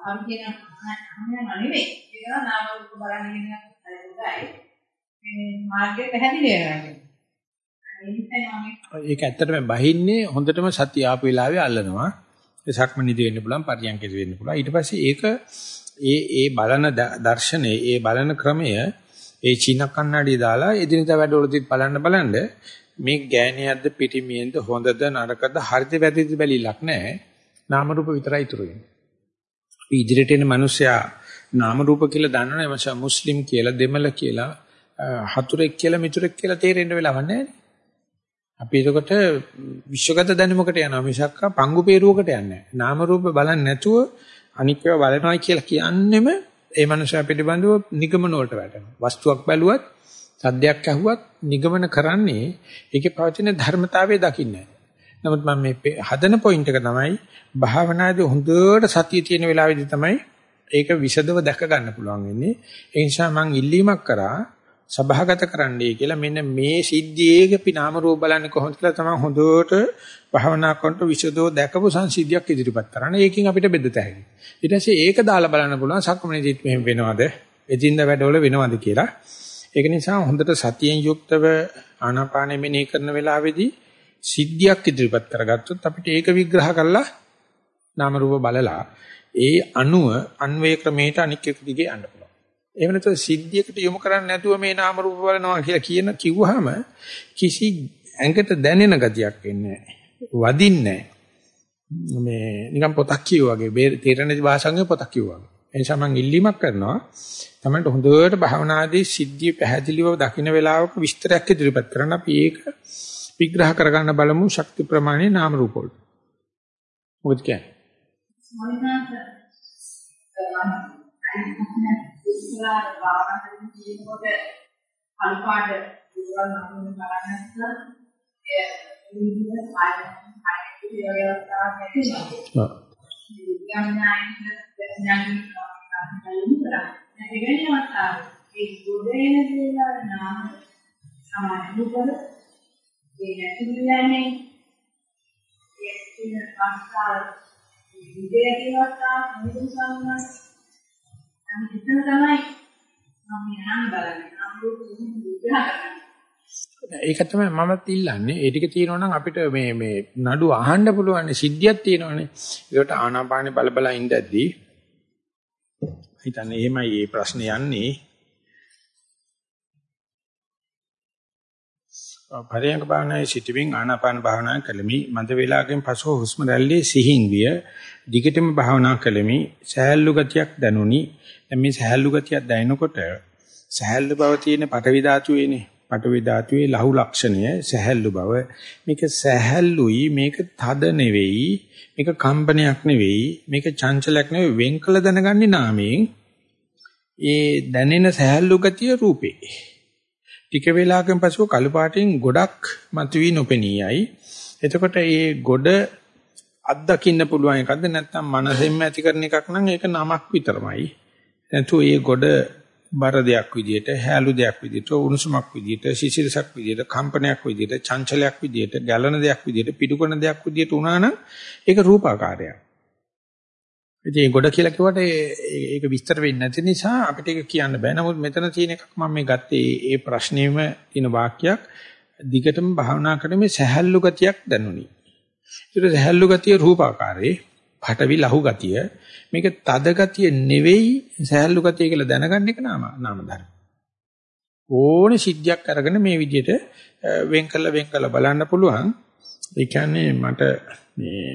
අපි කියන අහන්න නෙවෙයි. ඒක නාම රූප බලන්න ඉගෙන ගන්නයි. මේ මාර්ගය පැහැදිලි වෙනවා. ඒක ඇත්තටම බහින්නේ හොඳටම සතිය ආපු වෙලාවේ අල්ලනවා. ඒ සක්මනිදි වෙන්න පුළුවන් පරියන්කෙදි වෙන්න පුළුවන්. ඊට පස්සේ ඒක ඒ ඒ බලන දර්ශනේ ඒ බලන ක්‍රමය ඒ චීන කන්නඩිය දාලා එදිනදා වැඩවලදීත් බලන්න බලන්න මේ ගෑණියක්ද පිටිමියෙන්ද හොඳද නරකද හරිද වැරදිද බැලිලක් නැහැ. නාම රූප විතරයි ඉතුරු වෙන්නේ. අපි ඉදිරියට එන මිනිස්සයා නාම රූප කියලා දන්නවනේ එමසා මුස්ලිම් කියලා දෙමළ කියලා හතුරෙක් කියලා මිතුරෙක් කියලා තේරෙන්න වෙලාවක් නැහැ. අපි එතකොට විශ්වගත දැනුමකට යනවා මිසක් පංගු peerුවකට යන්නේ නැහැ. නාම රූප බලන්නේ නැතුව අනික් ඒවා බලනවා කියලා කියන්නෙම ඒ මනුස්සයා පිළිබඳව නිගමන වලට වැටෙනවා. වස්තුවක් බැලුවත්, සද්දයක් ඇහුවත් නිගමන කරන්නේ ඒකේ පවතින ධර්මතාවය දකින්නේ නමුත් මම මේ හදන පොයින්ට් එක තමයි භාවනාදී හොඳට සතිය තියෙන වෙලාවෙදී තමයි ඒක විසදව දැක ගන්න පුළුවන් වෙන්නේ. ඒ නිසා මම ඉල්ලීමක් කරා සභාගත කරන්නයි කියලා මෙන්න මේ සිද්ධියේ පිනාම රූප බලන්නේ කොහොමද කියලා තමයි හොඳට භාවනා කරනකොට විසදෝ දැකපු සංසිද්ධියක් ඉදිරිපත් කරන්න. ඒකෙන් අපිට බෙදත හැකියි. ඊට පස්සේ ඒක දාලා බලන්න පුළුවන් සක්මණේදීත් මෙහෙම වෙනවද? එදින්ද වැඩවල වෙනවද කියලා. ඒක නිසා හොඳට සතියෙන් යුක්තව ආනාපානෙ මෙනෙහි කරන වෙලාවේදී සිද්ධියක් ඉදිරිපත් කරගත්තොත් අපිට ඒක විග්‍රහ කරලා නාම රූප බලලා ඒ අණුව අන්වේ ක්‍රමයට අනික් එක දිගේ යන්න පුළුවන්. එහෙම නැත්නම් සිද්ධියකට යොමු කරන්නේ නැතුව මේ නාම රූප බලනවා කියලා කියන කිව්වහම කිසි ඇඟට දැනෙන ගතියක් එන්නේ නැහැ. වදින්නේ මේ නිකන් පොතක් කියුවා වගේ තේරෙන භාෂාවෙන් පොතක් කිව්වා වගේ. ඒ නිසා මම ඉල්ලීමක් කරනවා තමයි හොඳට භාවනාදී සිද්ධිය පැහැදිලිව දකින්න වෙලාවක විස්තරයක් ඉදිරිපත් කරන්න අපි ඒක විග්‍රහ කරගන්න බලමු ශක්ති ප්‍රමාණය නාම රූප වල. මොකද කියන්නේ? ඉස්සරහට භාවනා කරන කියනකොට අල්පාඩ දුරවන් නමුන බලන්නත් ඒ විදිහට ආයතන ආයතන එතන තමයි මම යන්න බලන්නේ. අමුරු විග්‍රහ කරන්නේ. ඒක තමයි මමත් ඉල්ලන්නේ. ඒ ටික තියෙනවා නම් අපිට මේ මේ නඩු අහන්න පුළුවන් සිද්ධියක් තියෙනවානේ. ඒකට ආනාපානේ බල බල ඉඳද්දී හිතන්නේ එහෙමයි මේ ප්‍රශ්නේ යන්නේ. පරයන්ක භාවනාවේ සිටමින් ආනාපාන භාවනා කළමි. මන්ද වේලාවකින් පසුව හුස්ම රැල්ලේ සිහින් විය. දිගටම භාවනා කළමි. සහැල්ලු ගතියක් දැනුනි. දැන් මේ සහැල්ලු ගතියක් දැනෙනකොට සහැල්ලු බව තියෙන පටවි ධාතුවේනේ. පටවි ධාතුවේ ලහු ලක්ෂණය සැහැල්ලු බව මේක සැහැල්ලුයි මේක තද නෙවෙයි මේක කම්පනයක් නෙවෙයි මේක චංචලයක් නෙවෙයි වෙන් කළ දැනගන්නේ නාමයෙන් ඒ දැනෙන සැහැල්ලු ගතිය රූපේ ටික වේලාවකින් පසුව කළු පාටින් ගොඩක් මතුවී නොපෙනියයි එතකොට මේ ගොඩ අත්දකින්න පුළුවන් එකක්ද නැත්නම් මනසෙන්ම ඇති කරන එකක් නම් ඒක නමක් විතරමයි නැතු ඒ ගොඩ බර දෙයක් විදියට, හැලු දෙයක් විදියට, උණුසුමක් විදියට, සිසිලසක් විදියට, කම්පනයක් විදියට, චංචලයක් විදියට, ගැලන දෙයක් විදියට, පිටුකන දෙයක් විදියට වුණා නම් ඒක රූපාකාරයක්. ඉතින් ඒ ගොඩ කියලා කිව්වට ඒක විස්තර වෙන්නේ නැති නිසා අපිට ඒක කියන්න බෑ. නමුත් මෙතන තියෙන එකක් මම මේ ගත්තේ ඒ ප්‍රශ්නේම තියෙන වාක්‍යයක් දිගටම භාවනා කරන්නේ සහැල්ලු ගතියක් දැනුනි. ඒක සහැල්ලු ගතිය රූපාකාරේ පටවි ලහු ගතිය මේක තද ගතිය නෙවෙයි සහැල්ලු ගතිය කියලා දැනගන්න එක නාම නාම ධර්ම. ඕනේ සිද්ධියක් අරගෙන මේ විදිහට වෙන් කළා වෙන් කළා බලන්න පුළුවන්. ඒ කියන්නේ මට මේ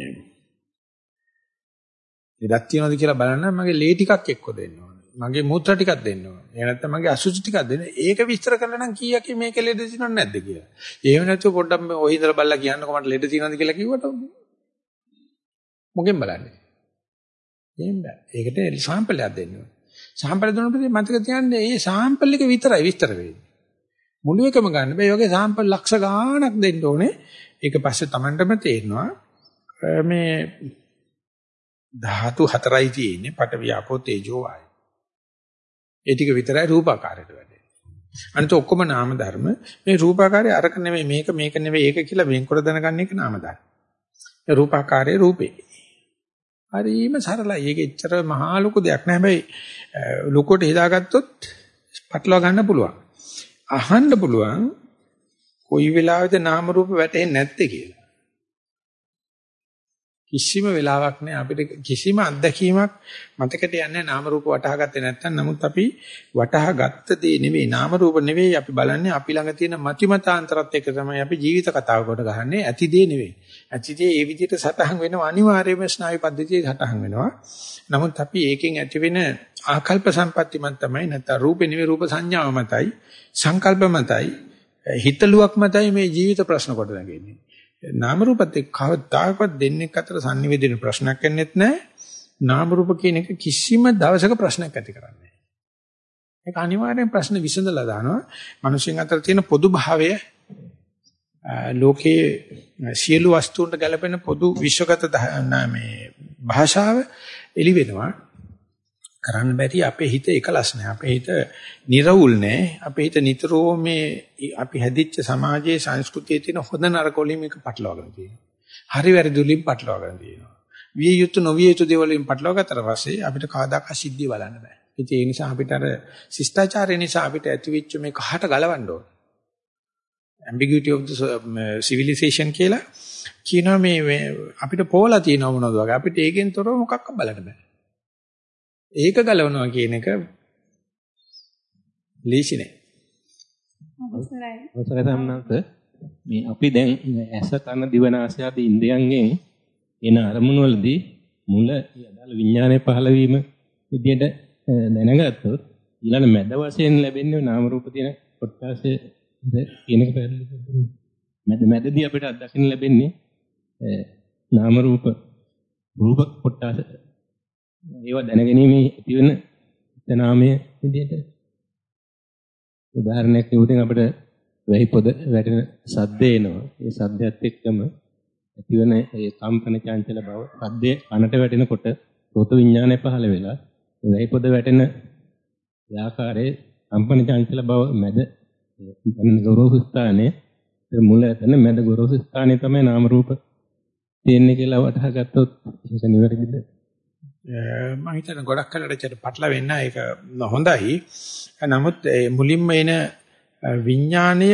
ලෙඩක් තියනවද කියලා බලන්න මගේ ලේ ටිකක් එක්ක දෙන්න ඕනේ. මගේ මූත්‍රා ටිකක් දෙන්න ඕනේ එහෙම නැත්නම් මගේ අසුචි ටිකක් දෙන්න ඒක විස්තර කරලා නම් කීයක් මේක ලෙඩ තියෙනවද නැද්ද කියලා එහෙම නැතුව පොඩ්ඩක් ඔය ඉඳලා බලලා කියන්නකො මට ලෙඩ තියෙනවද කියලා කිව්වට මොකෙන් බලන්නේ? එහෙම බෑ. ඒකට සාම්පලයක් දෙන්න ඕනේ. සාම්පල දුන්නොත් මතක තියාගන්න මේ සාම්පල් එක විතරයි විස්තර වෙන්නේ. මුළු එකම ගන්න බෑ. යෝගේ සාම්පල් ලක්ෂ ගාණක් දෙන්න ඕනේ. ඒක පස්සේ Tamanටම තේරෙනවා මේ ධාතු හතරයි තියෙන්නේ. පට වියාපෝ තේජෝ වායය. ඒ ටික විතරයි රූපාකාරයට වැඩේ. අනිත ඔක්කොම නාම ධර්ම. මේ රූපාකාරය අරක නෙමෙයි මේක මේක නෙමෙයි ඒක කියලා වෙන්කර දැනගන්න එක නාම ධර්ම. රූපාකාරයේ රූපේ. හරිම සරලයි. ඒක එච්චර මහා ලොකු දෙයක් නෑ. හැබැයි ලොකුට හිතාගත්තොත් පටලවා ගන්න පුළුවන්. අහන්න පුළුවන් කොයි වෙලාවෙද නාම රූප වැටෙන්නේ නැත්තේ කියලා. කිසිම වෙලාවක් නෑ. අපිට කිසිම අත්දැකීමක් මතකට යන්නේ නාම රූප වටහා ගත්තේ නැත්නම් නමුත් අපි වටහා ගත්ත දේ නෙවෙයි නාම රූප නෙවෙයි අපි බලන්නේ. අපි ළඟ තියෙන මතිමතාන්තරත් එක්ක තමයි අපි ජීවිත කතාව කොට ගහන්නේ. ඇති දේ නෙවෙයි. ඇති දේ ඒ විදිහට සටහන් වෙනවා. අනිවාර්යයෙන්ම ස්නායු පද්ධතියේ සටහන් වෙනවා. නමුත් අපි ඒකෙන් ඇති වෙන ආකල්ප සම්පatti මත තමයි නැත්නම් රූපේ නෙවෙයි රූප සංඥාව මතයි සංකල්ප මතයි හිතලුවක් මතයි මේ ජීවිත ප්‍රශ්න කොට නැගෙන්නේ. නාම රූපත් එක්ක කවදාකවත් දෙන්නෙක් අතර sannivedana ප්‍රශ්නයක් වෙන්නෙත් නැහැ. නාම රූප කියන එක කිසිම දවසක ප්‍රශ්නයක් ඇති කරන්නේ නැහැ. ඒක අනිවාර්යෙන් ප්‍රශ්න විසඳලා දානවා. මිනිසුන් අතර තියෙන පොදු භාවය ලෝකයේ සියලු වස්තුන්ට ගැලපෙන පොදු විශ්වගත මේ භාෂාව එළි වෙනවා. කරන්න බැරි අපේ හිත එකලස් නැහැ. අපේ හිත නිර්වුල් නැහැ. අපේ හිත නිතරම මේ අපි හැදිච්ච සමාජයේ සංස්කෘතියේ තියෙන හොඳ නරක වලින් මේක පටලවාගෙන තියෙනවා. හරි වැරදි වලින් පටලවාගෙන තියෙනවා. විය යුතු නොවිය යුතු දේවල් වලින් පටලවා ගත්තට පස්සේ අපිට කවදාක සිද්ධිය බලන්න බෑ. ඉතින් ඒ නිසා අපිට අර ශිෂ්ටාචාරය නිසා අපිට ඇතිවෙච්ච මේ කහට ගලවන්න ඕනේ. ambiguity of the civilization කියලා කියනවා මේ අපිට පොවලා තියෙනව මොනවද වගේ අපිට ඒකෙන් තොරව මොකක්ද බලන්න බෑ. ඒක ගලවනවා කියන එක ලීසි නෑ. අවසරයි සම්මත මේ අපි දැන් ඇස කන දිව නාසය ආදී ඉන්ද්‍රයන්ගෙන් එන අරමුණු වලදී මුල යදාල විඥානය පහළ වීම විදියට දැනගත්තොත් ඊළඟ මැද වශයෙන් ලැබෙන්නේ නාම රූප තියෙන කොටසේ කියන එක පැහැදිලි. මැද මැදදී අපිට අත්දකින්න ලැබෙන්නේ නාම රූප රූප කොටස ඒවා දැනගැනීමේ ඇතිවෙන නාමය විදිහට උදාහරණයක් කියුවොත් අපිට වැහි පොද වැටෙන සද්ද එනවා. ඒ සද්දයත් එක්කම ඇතිවන ඒ කම්පන චංචල බව සද්දේ කනට වැටෙනකොට රෝත විඥානය පහළ වෙලා වැහි පොද වැටෙන ආකාරයේ කම්පන චංචල බව මැද ගොරෝසු ස්ථානයේ මුල එතන මැද ගොරෝසු ස්ථානයේ තමයි නාම රූප තියෙන්නේ කියලා වටහා ගත්තොත් ඒක නිවැරදිද? මම හිතන ගොඩක් කලකට පටල වෙන්න ඒක හොඳයි. නමුත් මුලින්ම එන විඥාණය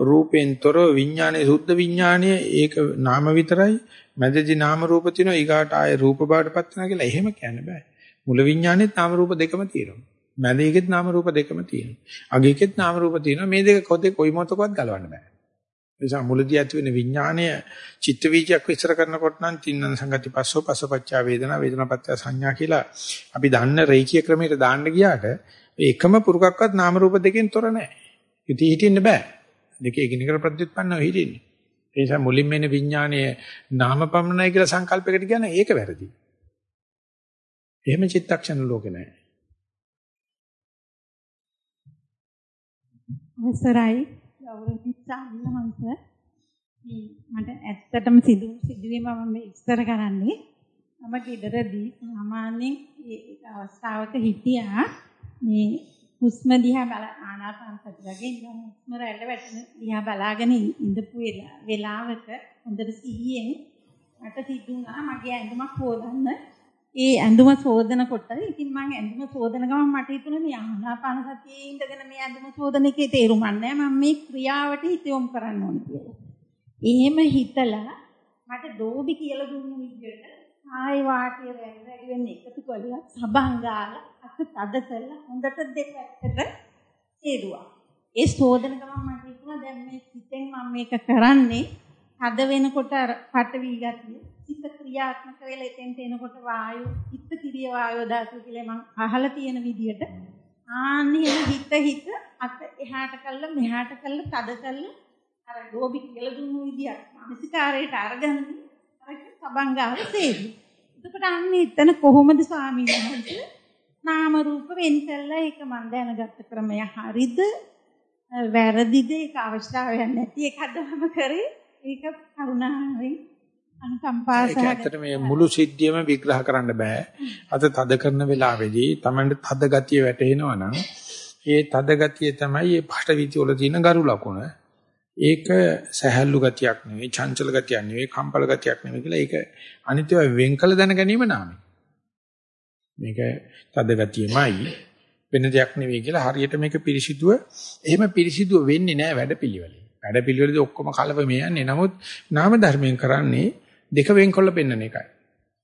රූපෙන්තර විඥානයේ සුද්ධ විඥානය ඒක නාම විතරයි. මැදදී නාම රූප තියෙනවා ඊගාට ආයේ රූප බාටපත් වෙනවා කියලා එහෙම කියන්න බෑ. මුල විඥානයේත් නාම රූප දෙකම තියෙනවා. මැදේකෙත් නාම රූප දෙකම තියෙනවා. අගේකෙත් නාම රූප තියෙනවා. මේ දෙක කොතේ කොයි මොතකවත් ගලවන්න බෑ. නිසා මුලදී ඇති වෙන විඥාණය චිත්ත වීජයක් විස්තර කරනකොට නම් තින්නන සංගති පස්සෝ පස්සපච්චා වේදනා වේදනාපච්චා සංඥා කියලා අපි දන්න රේඛීය ක්‍රමයට දාන්න ගියාට එකම පුරුකක්වත් නාම රූප දෙකෙන් තොර නැහැ. ඉතින් හිටින්න බෑ. දෙක එකිනෙකට ප්‍රතිඋත්පන්නව හිටින්නේ. ඒ නිසා මුලින්ම එන විඥානයේ නාමපමණයි කියලා සංකල්පයකට කියන්නේ ඒක වැරදි. එහෙම චිත්තක්ෂණ ලෝකේ නැහැ. අවසරයි ගෞරවනීය සාමිනහන්ස මට ඇත්තටම සිදු සිදුවීම මම විස්තර කරන්නේ. මම ගෙදරදී සාමාන්‍යයෙන් ඒ අවස්ථාවක හිටියා. මේ හුස්ම දිහා බල ආනාපාන සති වගේ ඉඳන් හුස්ම රැල්ල වැටෙන දිහා බලාගෙන ඉඳපු වෙලාවක හොඳට සිහියෙන් මට සිදුණා. මගේ ඇඳුමක් හොදන්න. ඒ ඇඳුම සෝදනකොට ඉතින් මම ඇඳුම සෝදන ගමන් මට හිතුණා මේ ආනාපාන සතියේ ඉඳගෙන මේ ඇඳුම සෝදන එකේ තේරුමක් නැහැ මම මේ ක්‍රියාවට හිත යොමු කරන්න ඕනේ කියලා. එහෙම හිතලා මට දෝබි කියලා දුන්න විදිහට ආයි වාටිය රැලි රැලි වෙන්න එකතු කරලා සබන් ගාලා අත තද කරලා හොඳට දෙපැත්තට හේදුවා. ඒ සෝදන ගමන් මට හිතුණා දැන් මේ හිතෙන් මම මේක කරන්නේ හද වෙනකොට අර පටවි ගතිය හිත ක්‍රියාත්මක වෙලා එතෙන්ට එනකොට වායු හිත කිරිය වායෝ ධාතු කියලා මම අහලා තියෙන විදිහට ආන්නේ හිත හිත අත එහාට කළා මෙහාට කළා තද කළා අර ලෝභි කියලා දුන්නු විදිහට මානසිකාරයට අරගෙන අර සබංගාව සේදු. එතකොට අන්නේ එතන කොහොමද ස්වාමීන් වහන්සේ නාම රූප වෙන් කළා? ඒක මම දැනගත්ත ක්‍රමය හරිද? වැරදිද? ඒක අවශ්‍යතාවයක් නැති? එකක්ද මම කරේ? ඒක කරුණාවෙන් අනුකම්පාසහගත ඒක ඇත්තට මේ මුළු සිද්ධියම විග්‍රහ කරන්න බෑ. අද තද කරන වෙලාවේදී Tamanට තද ගතිය වැටෙනවා නම් ඒ තද ගතිය තමයි මේ පටවිති වල තියෙන ගරු ලකුණ. ඒක සහැල්ලු ගතියක් නෙවෙයි, චංචල ගතියක් නෙවෙයි, කම්පල ගතියක් නෙවෙයි කියලා ඒක අනිත්‍යව වෙන් කළ දැන ගැනීම නාමයි. මේක තද ගතියමයි වෙන දෙයක් නෙවෙයි කියලා හරියට මේක පිරිසිදුව එහෙම පිරිසිදුව වෙන්නේ නැහැ වැඩපිළිවෙලේ. වැඩපිළිවෙලදී ඔක්කොම කලවම යන්නේ. නමුත් නාම ධර්මයෙන් කරන්නේ දෙක වෙන්කොල්ල පෙන්වන එකයි.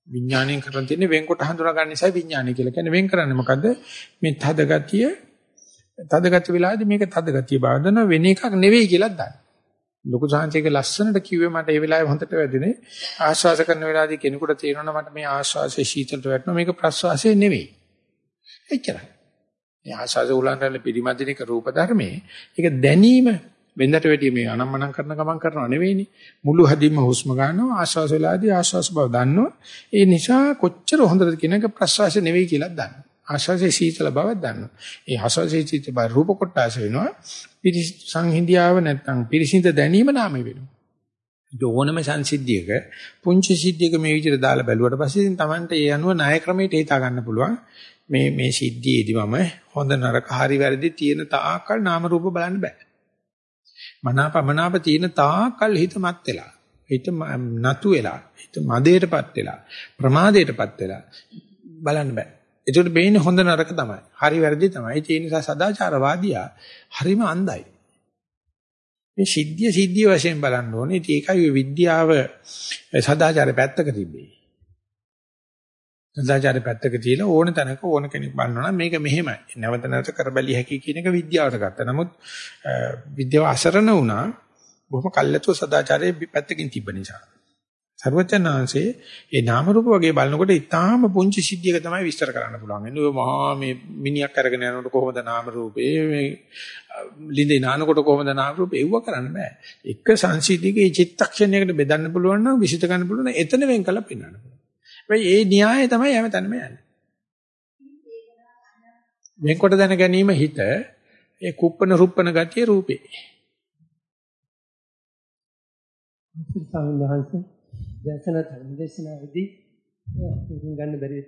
විඥාණයෙන් කරන් තියෙන්නේ වෙන්කොට හඳුනා ගන්න නිසා විඥානය කියලා කියන්නේ වෙන් කරන්නේ මොකද්ද? මේ තද ගතිය තද ගතිය වෙලාවේදී මේක තද ගතිය බාදන වෙන එකක් නෙවෙයි කියලා දන්න. ලොකු සාංශයක ලස්සනට කිව්වේ මට ඒ වෙලාවේ හොඳට වැදුනේ ආශ්වාස කරන වෙලාවේදී කෙනෙකුට තේරෙනවා මට මේ ආශ්වාසයේ සීතලට වැටෙනවා මේක ප්‍රශ්වාසයේ නෙවෙයි. එච්චරයි. මේ ආශ්වාස උලන්රල පිරිමදිනක රූප ධර්මයේ ඒක දැනීම වෙනදට වැඩිය මේ අනම්මනම් කරන ගමන් කරනව නෙවෙයිනේ. මුළු හදින්ම හුස්ම ගන්නවා ආශ්වාස වෙලාදී ආශ්වාස බව දන්නවා. ඒ නිසා කොච්චර හොඳද කියන එක ප්‍රශ්වාස නෙවෙයි කියලා දන්නවා. ආශ්වාසයේ සීතල බවක් දන්නවා. ඒ ආශ්වාසයේ සීතල බව රූප කොටස වෙනවා. පිරිස සංහිඳියාව නැත්නම් පිරිසිඳ දැනීම නාමය වෙනවා. ඕනම සංසිද්ධියක පුංචි සිද්ධියක මේ විදිහට දාලා බැලුවට පස්සේ ඉතින් Tamante ඒ අනුව ණය ක්‍රමයට හිතා ගන්න පුළුවන්. මේ මේ සිද්ධියේදී මම හොඳ නරක හරි වැරදි තියෙන තාක්කල් නාම රූප බලන්න බෑ. මනාපමනාප තියෙන තාකල් හිත මත් වෙලා හිත නතු වෙලා හිත මදයටපත් වෙලා ප්‍රමාදයටපත් වෙලා බලන්න බෑ. ඒකට බේන්නේ හොඳ නරක තමයි. හරි වැරදි තමයි. ඒ නිසා සදාචාරවාදියා හරිම අන්ධයි. මේ සිද්ධිය සිද්ධිය වශයෙන් බලන්න ඕනේ. ඒකයි විද්‍යාව සදාචාරය පැත්තක තිබේ සදාචාරය පැත්තක තියලා ඕන තැනක ඕන කෙනෙක් බලනවා නම් මේක මෙහෙමයි. නැවත නැවත කරබැලිය හැකි කියන එක විද්‍යාවට ගත්තා. නමුත් විද්‍යාව අසරණ වුණා බොහොම කල්ැතුව සදාචාරයේ පැත්තකින් තිබ්බ නිසා. සර්වචනාංශේ ඒ නාම රූප වගේ බලනකොට ඊටාම පුංචි සිද්ධියක තමයි විස්තර කරන්න පුළුවන්. එන්නේ මහා මේ මිනිහක් අරගෙන යනකොට කොහොමද නාම රූපේ මේ ලිඳේ නානකොට කොහොමද නාම රූපේ එව්ව කරන්න බෑ. එක සංසිද්ධියකේ චිත්තක්ෂණයකට බෙදන්න පුළුවන් නම් විසිත ගන්න පුළුවන් එතන වෙන් කළා පෙන්වන්න පුළුවන්. හැබැයි ඒ න්‍යායය තමයි හැමතැනම යන්නේ. වෙන්කොට දැන ගැනීම හිත ඒ කුප්පන රුප්පන ගතිය රූපේ. ස්වාමීන් වහන්සේ දැසන ධර්මදේශනාවේදී තේරුම් ගන්න බැරි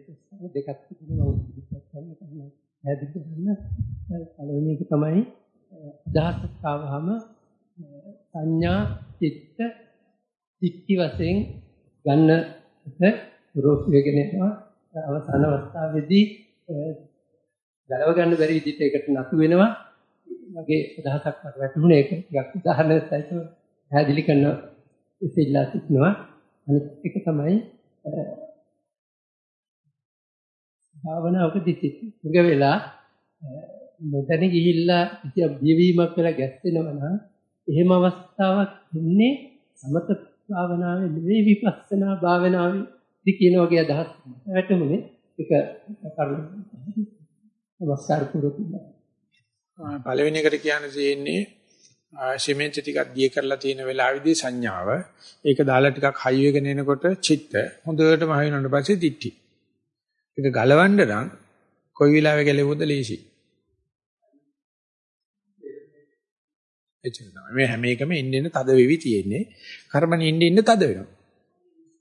දෙකක් තිබුණා උද්දේශයක් ගන්න තමයි. හැදිට ගන්න පළවෙනි එක තමයි අදහසක් ආවහම සංඥා චිත්ත දික්ටි වශයෙන් ගන්න රෝස් වෙගෙන යනවා අවසාන අවස්ථාවේදී ගලව ගන්න බැරි විදිහට ඒකට නතු වෙනවා. මගේ අදහසක් මට වැටහුණේ ඒක ටිකක් උදාහරණයක් සහිතව පැහැදිලි කරන ඉතිලා සිටිනවා. අනිත් එක තමයි භාවනාවකදී සිද්ධ වෙලා නොදැන ගිහිල්ලා කිසි බියවීමක් වෙලා ගැස්සෙනවා නම් එහෙම අවස්ථාවක් ඉන්නේ සමත භාවනාවේ නෙවෙයි විපස්සනා භාවනාවේ. ඉති කියන වගේ අදහස් වැටුනේ ඒක කරුණ නමස්කාර පුරුතුලා පළවෙනි එකට කියන්න තියෙන්නේ සිමෙන්ති ටිකක් දිය කරලා තියෙන වෙලාවේදී සංඥාව ඒක දාලා ටිකක් හයි වෙගෙන එනකොට චිත්ත හොඳටම හයි වෙනාට පස්සේ දිට්ටි. ඒක ගලවන්න නම් කොයි වෙලාවෙ ගැලෙවුවද ලේසි. එච්චර තමයි. මේ හැම එකම ඉන්න ඉන්න තද වෙවි තියෙන්නේ. කර්මනේ ඉන්න ඉන්න තද වෙනවා.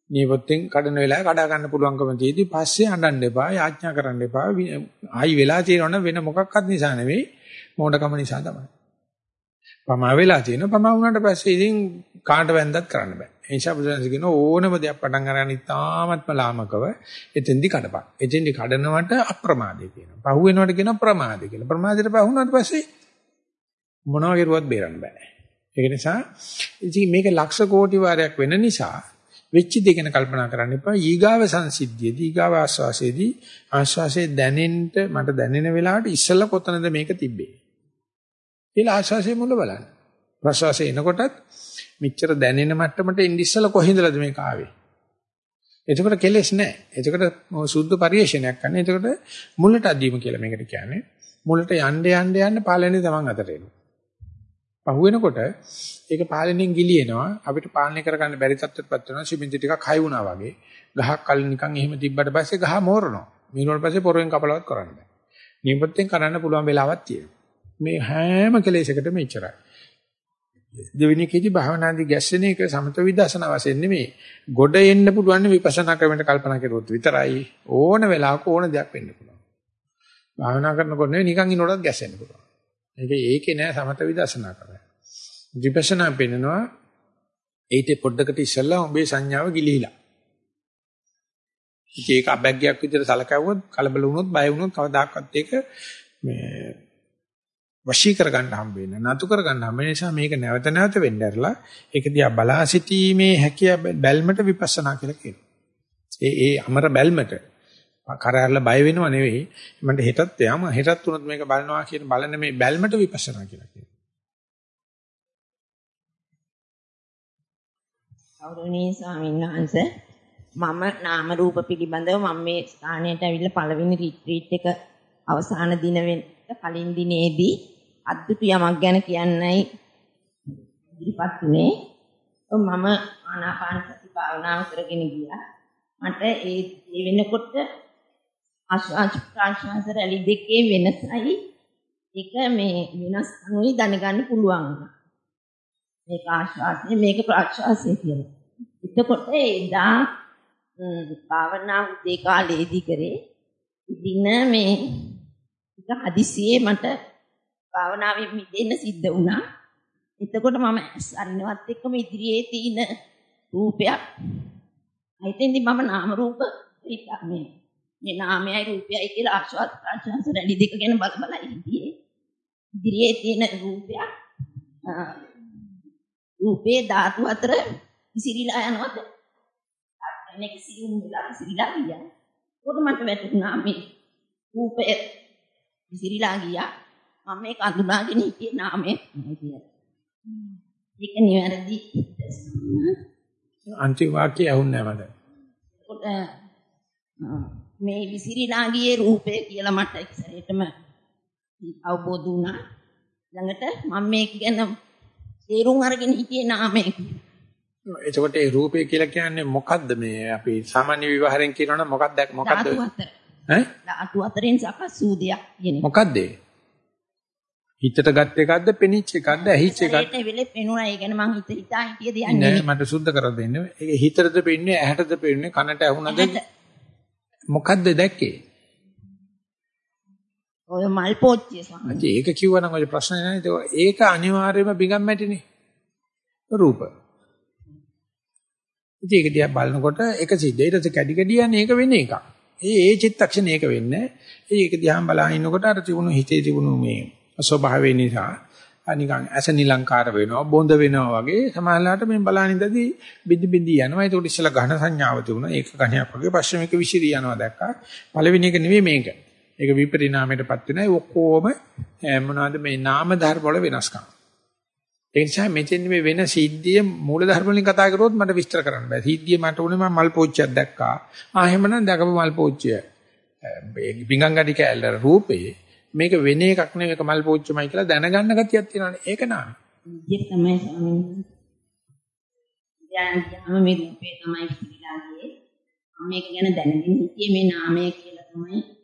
නියපොත්තෙන් කඩන වෙලාව කඩා ගන්න පුළුවන්කම තියෙදි පස්සේ අඬන්න එපා, යාඥා කරන්න එපා. ආයි වෙලා තියෙනවනම් වෙන මොකක්වත් නිසා නෙවෙයි, මොඩකම නිසා තමයි. පමා වෙලා තියෙනවා. පමා වුණාට පස්සේ ඉතින් කාට වැන්දත් කරන්න බෑ. ඒ නිසා බුදුරජාණන් කියන ඕනම දෙයක් පටන් ගන්න ඉතාමත්ම ලාමකව එතෙන්දි කඩපන්. එතෙන්දි කඩනවට අප්‍රමාදේ කියනවා. පහු වෙනවට කියනවා ප්‍රමාදේ කියලා. ප්‍රමාදයට පහු වුණාට පස්සේ මොනවා කරුවත් බේරන්න බෑ. ඒක නිසා ඉතින් මේක ලක්ෂ කෝටි වාරයක් වෙන නිසා වෙච්ච දේ ගැන කල්පනා කරන්න එපා. ඊගාව සංසිද්ධියේදී ඊගාව ආස්වාසයේදී ආස්වාසයේ දැනෙන්න මට දැනෙන වෙලාවට ඉස්සෙල්ලා කොතනද මේක තිබ්බේ? කියලා ආස්වාසයේ මුල බලන්න. ප්‍රසවාසයේ එනකොටත් මෙච්චර දැනෙන මට්ටමට ඉන්න ඉස්සෙල්ලා කොහෙන්දලද මේක ආවේ? එතකොට කෙලෙස් නැහැ. එතකොට සුද්ධ පරිේශනයක් කරන්න. එතකොට මුලට අදීම කියලා මේකට කියන්නේ. මුලට යන්න යන්න යන්න පාලනේ තමන් අතට එනවා. පහු වෙනකොට ඒක පාලනයෙන් ගිලිනවා. අපිට පාලනය කරගන්න බැරි තත්ත්වයකටපත් වෙනවා. සිමෙන්ති ටිකක් හයි වුණා වගේ. ගහක් කල් නිකන් එහෙම තිබ්බට පස්සේ ගහ මෝරනවා. මීනුවට පස්සේ පොරෙන් කපලවත් කරන්න බෑ. නියපොත්තෙන් කරන්න පුළුවන් වෙලාවක් තියෙනවා. මේ හැම කෙලෙසකටම ඉච්චරයි. දෙවෙනි කේදී භාවනාදී ගැස්සෙන එක සමත විදර්ශනා වශයෙන් නෙමෙයි. ගොඩ එන්න පුළුවන් විපස්සනා ක්‍රමයට කල්පනා කරුවොත් විතරයි. ඕන වෙලාවක ඕන දෙයක් වෙන්න පුළුවන්. භාවනා කරනකොට නෙවෙයි නිකන් ඉන්නකොටත් ගැස්සෙන්න පුළුවන්. ඒක ඒකේ නෑ සමත විදර්ශනා කරන්නේ. විපස්සනා පෙන්නනවා ඒිට පොඩ්ඩකට ඉස්සෙල්ලා උඹේ සංඥාව ගිලිහිලා. ඒක අබැග්ගයක් විදිහට සලකවුවොත් කලබල වුණොත් බය වුණොත් කවදාකවත් ඒක මේ වශී කරගන්න හම්බ වෙන්නේ නතු කරගන්න හම්බ වෙන නිසා මේක නැවත නැවත වෙන්න ඇරලා ඒක දිහා බලා සිටීමේ හැකියාව බැල්මට විපස්සනා කියලා කියනවා. ඒ ඒ අමර බැල්මට කරහැරලා බය වෙනව නෙවෙයි මන්ට හෙටත් යාම හෙටත් උනත් මේක බලනවා කියන බලන මේ බැල්මට විපස්සනා කියලා කියනවා. ගෞරවනීය ස්වාමීන් වහන්සේ මම නාම රූප පිළිබඳව මම මේ ස්ථානයට ඇවිල්ලා පළවෙනි රිට්‍රීට් එක අවසාන දින වෙන කලින් දිනේදී අද්දුතු යමක් ගැන කියන්නයි ඉදිරිපත් උනේ. මම ආනාපාන සති භාවනාව කරගෙන ගියා. මට ඒ වෙනකොට ආශ්වාස ප්‍රාශ්වාස රැලි දෙකේ වෙනසයි ඒක මේ වෙනස් අනුයි දැනගන්න පුළුවන්. මේක ආශ්වාසය මේක ප්‍රාශ්වාසය කියලා. එතකොට එදා භාවනා උදේ කාලේදී කරේ දින මේ එක හදිසියෙ මට භාවනාවෙන් මිදෙන්න සිද්ධ වුණා. එතකොට මම අරිනවත් එක්කම ඉදිරියේ තියෙන රූපයක් හිතෙන්දි මම නාම රූප මේ මේ නාමයයි රූපයයි කියලා ආශ්වාස ප්‍රාශ්වාස රැලි දෙක ගැන බල බල ඉඳියේ ඉදිරියේ තියෙන රූපයක් රූපේ ධාතු අතර ඉසිරිලා යනවාද? අනෙක් සිරින් වෙලා ඉසිරිලා ගියා. උඩ මට වැටුණා මේ රූපය ඉසිරිලා ගියා. මම මේක අඳුනාගෙන හිටියේ නාමයේ කියලා. ඒක නිවැරදි. අන්තිම වාක්‍යය ඇහුන්නේ නැහැ මට මේ විසිරීලා ගියේ රූපය කියලා මට ඉස්සරහටම අවබෝධ වුණා. ළඟට මම මේක ගැන තේරුම් අරගෙන හිටියේ නාමය කියලා. එතකොට ඒ රූපය කියලා කියන්නේ මොකද්ද මේ අපි සාමාන්‍ය විවහාරයෙන් කියනවනම් මොකක්ද මොකද්ද? ඈ? ධාතු හතරෙන් සකස් වූ දෙයක් කියන්නේ. මොකද්ද ඒ? හිතට ගත් එකක්ද පෙනිච්ච එකක්ද ඇහිච්ච එකක්ද ඒකට වෙලෙ පෙනුණා ඒ කියන්නේ මං හිත හිතා හිටිය දෙයක් නෑ මට සුද්ධ කරලා දෙන්න ඒක හිතටද පෙන්නේ ඇහැටද පෙන්නේ කනට ඇහුණද මොකද්ද දැක්කේ? ඔය මල් පෝච්චිය සමහර. ඒක කිව්වනම් ඔය ප්‍රශ්නේ නැහැ. ඒක අනිවාර්යයෙන්ම බිගම් මැටිනේ. රූප. ඉතින් ඒක දිහා බලනකොට එක සිද්ධ. ඊට පස්සේ කැඩි කැඩි යන්නේ ඒක වෙන්නේ එකක්. ඒ ඒ චිත්තක්ෂණ ඒක වෙන්නේ. ඒක දිහා බලන ඉන්නකොට අර තිබුණු හිතේ තිබුණු මේ ස්වභාවය නිසා නිකන් ඇස නිලංකාර වෙනවා බොඳ වෙනවා වගේ සමහරලාට මේ බලන ඉඳදී බිදි බිදි යනවා ඒකට ඉස්සලා ඝන සංඥාව තිබුණා ඒක ඝණයක් වගේ පස්සේ මේක විසිරී යනවා දැක්කා පළවෙනි එක නෙවෙයි මේක ඒක විපරිණාමයටපත් වෙනයි ඔක්කොම මොනවද මේ නාම ධර්ම වල වෙනස්කම් ඒ නිසා මෙතෙන් මේ වෙන සිද්ධිය මූල ධර්ම වලින් කතා කරොත් මට විස්තර කරන්න බෑ සිද්ධිය මට උනේ මම මල් පෝච්චියක් දැක්කා ආ එහෙමනම් දැකපු මල් පෝච්චිය බින්ගංගඩි කැලේ රූපේ මේක වෙන එකක් නෙවෙයි මේක මල් පෝච්චමයි කියලා දැනගන්න ගතියක් තියෙනවානේ. ඒක නාමය. විදිය තමයි ස්වාමීන් වහන්සේ. දැන් යාම මේ රූපේ තමයි පිළිලා ගියේ. මම මේක ගැන දැනගෙන හිටියේ මේ නාමය කියලා තමයි තේරුම්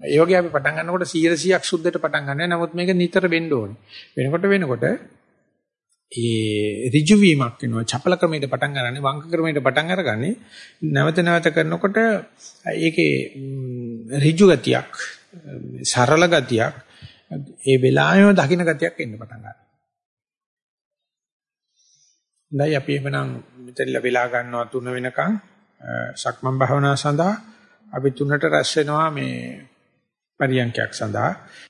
ඒ වගේ අපි පටන් ගන්නකොට 100ක් සුද්ධට පටන් ගන්නෑ. නමුත් මේක නිතර වෙන්න ඕනේ. වෙනකොට වෙනකොට ඒ ඍජු වීමක් වෙනවා. චපල ක්‍රමයට පටන් ගන්නනේ වංක ක්‍රමයට පටන් අරගන්නේ. නැවත නැවත කරනකොට ඒකේ ඍජු ගතියක්, සරල ගතියක්, ඒ වෙලාවෙම දකින්න ගතියක් එන්න පටන් ගන්නවා. හොඳයි අපි එhmenan මෙතනලා වෙලා ගන්නවා තුන වෙනකන් සක්මන් භාවනාව සඳහා අපි තුනට රැස් වෙනවා මේ පරියන්කයක් සඳහා.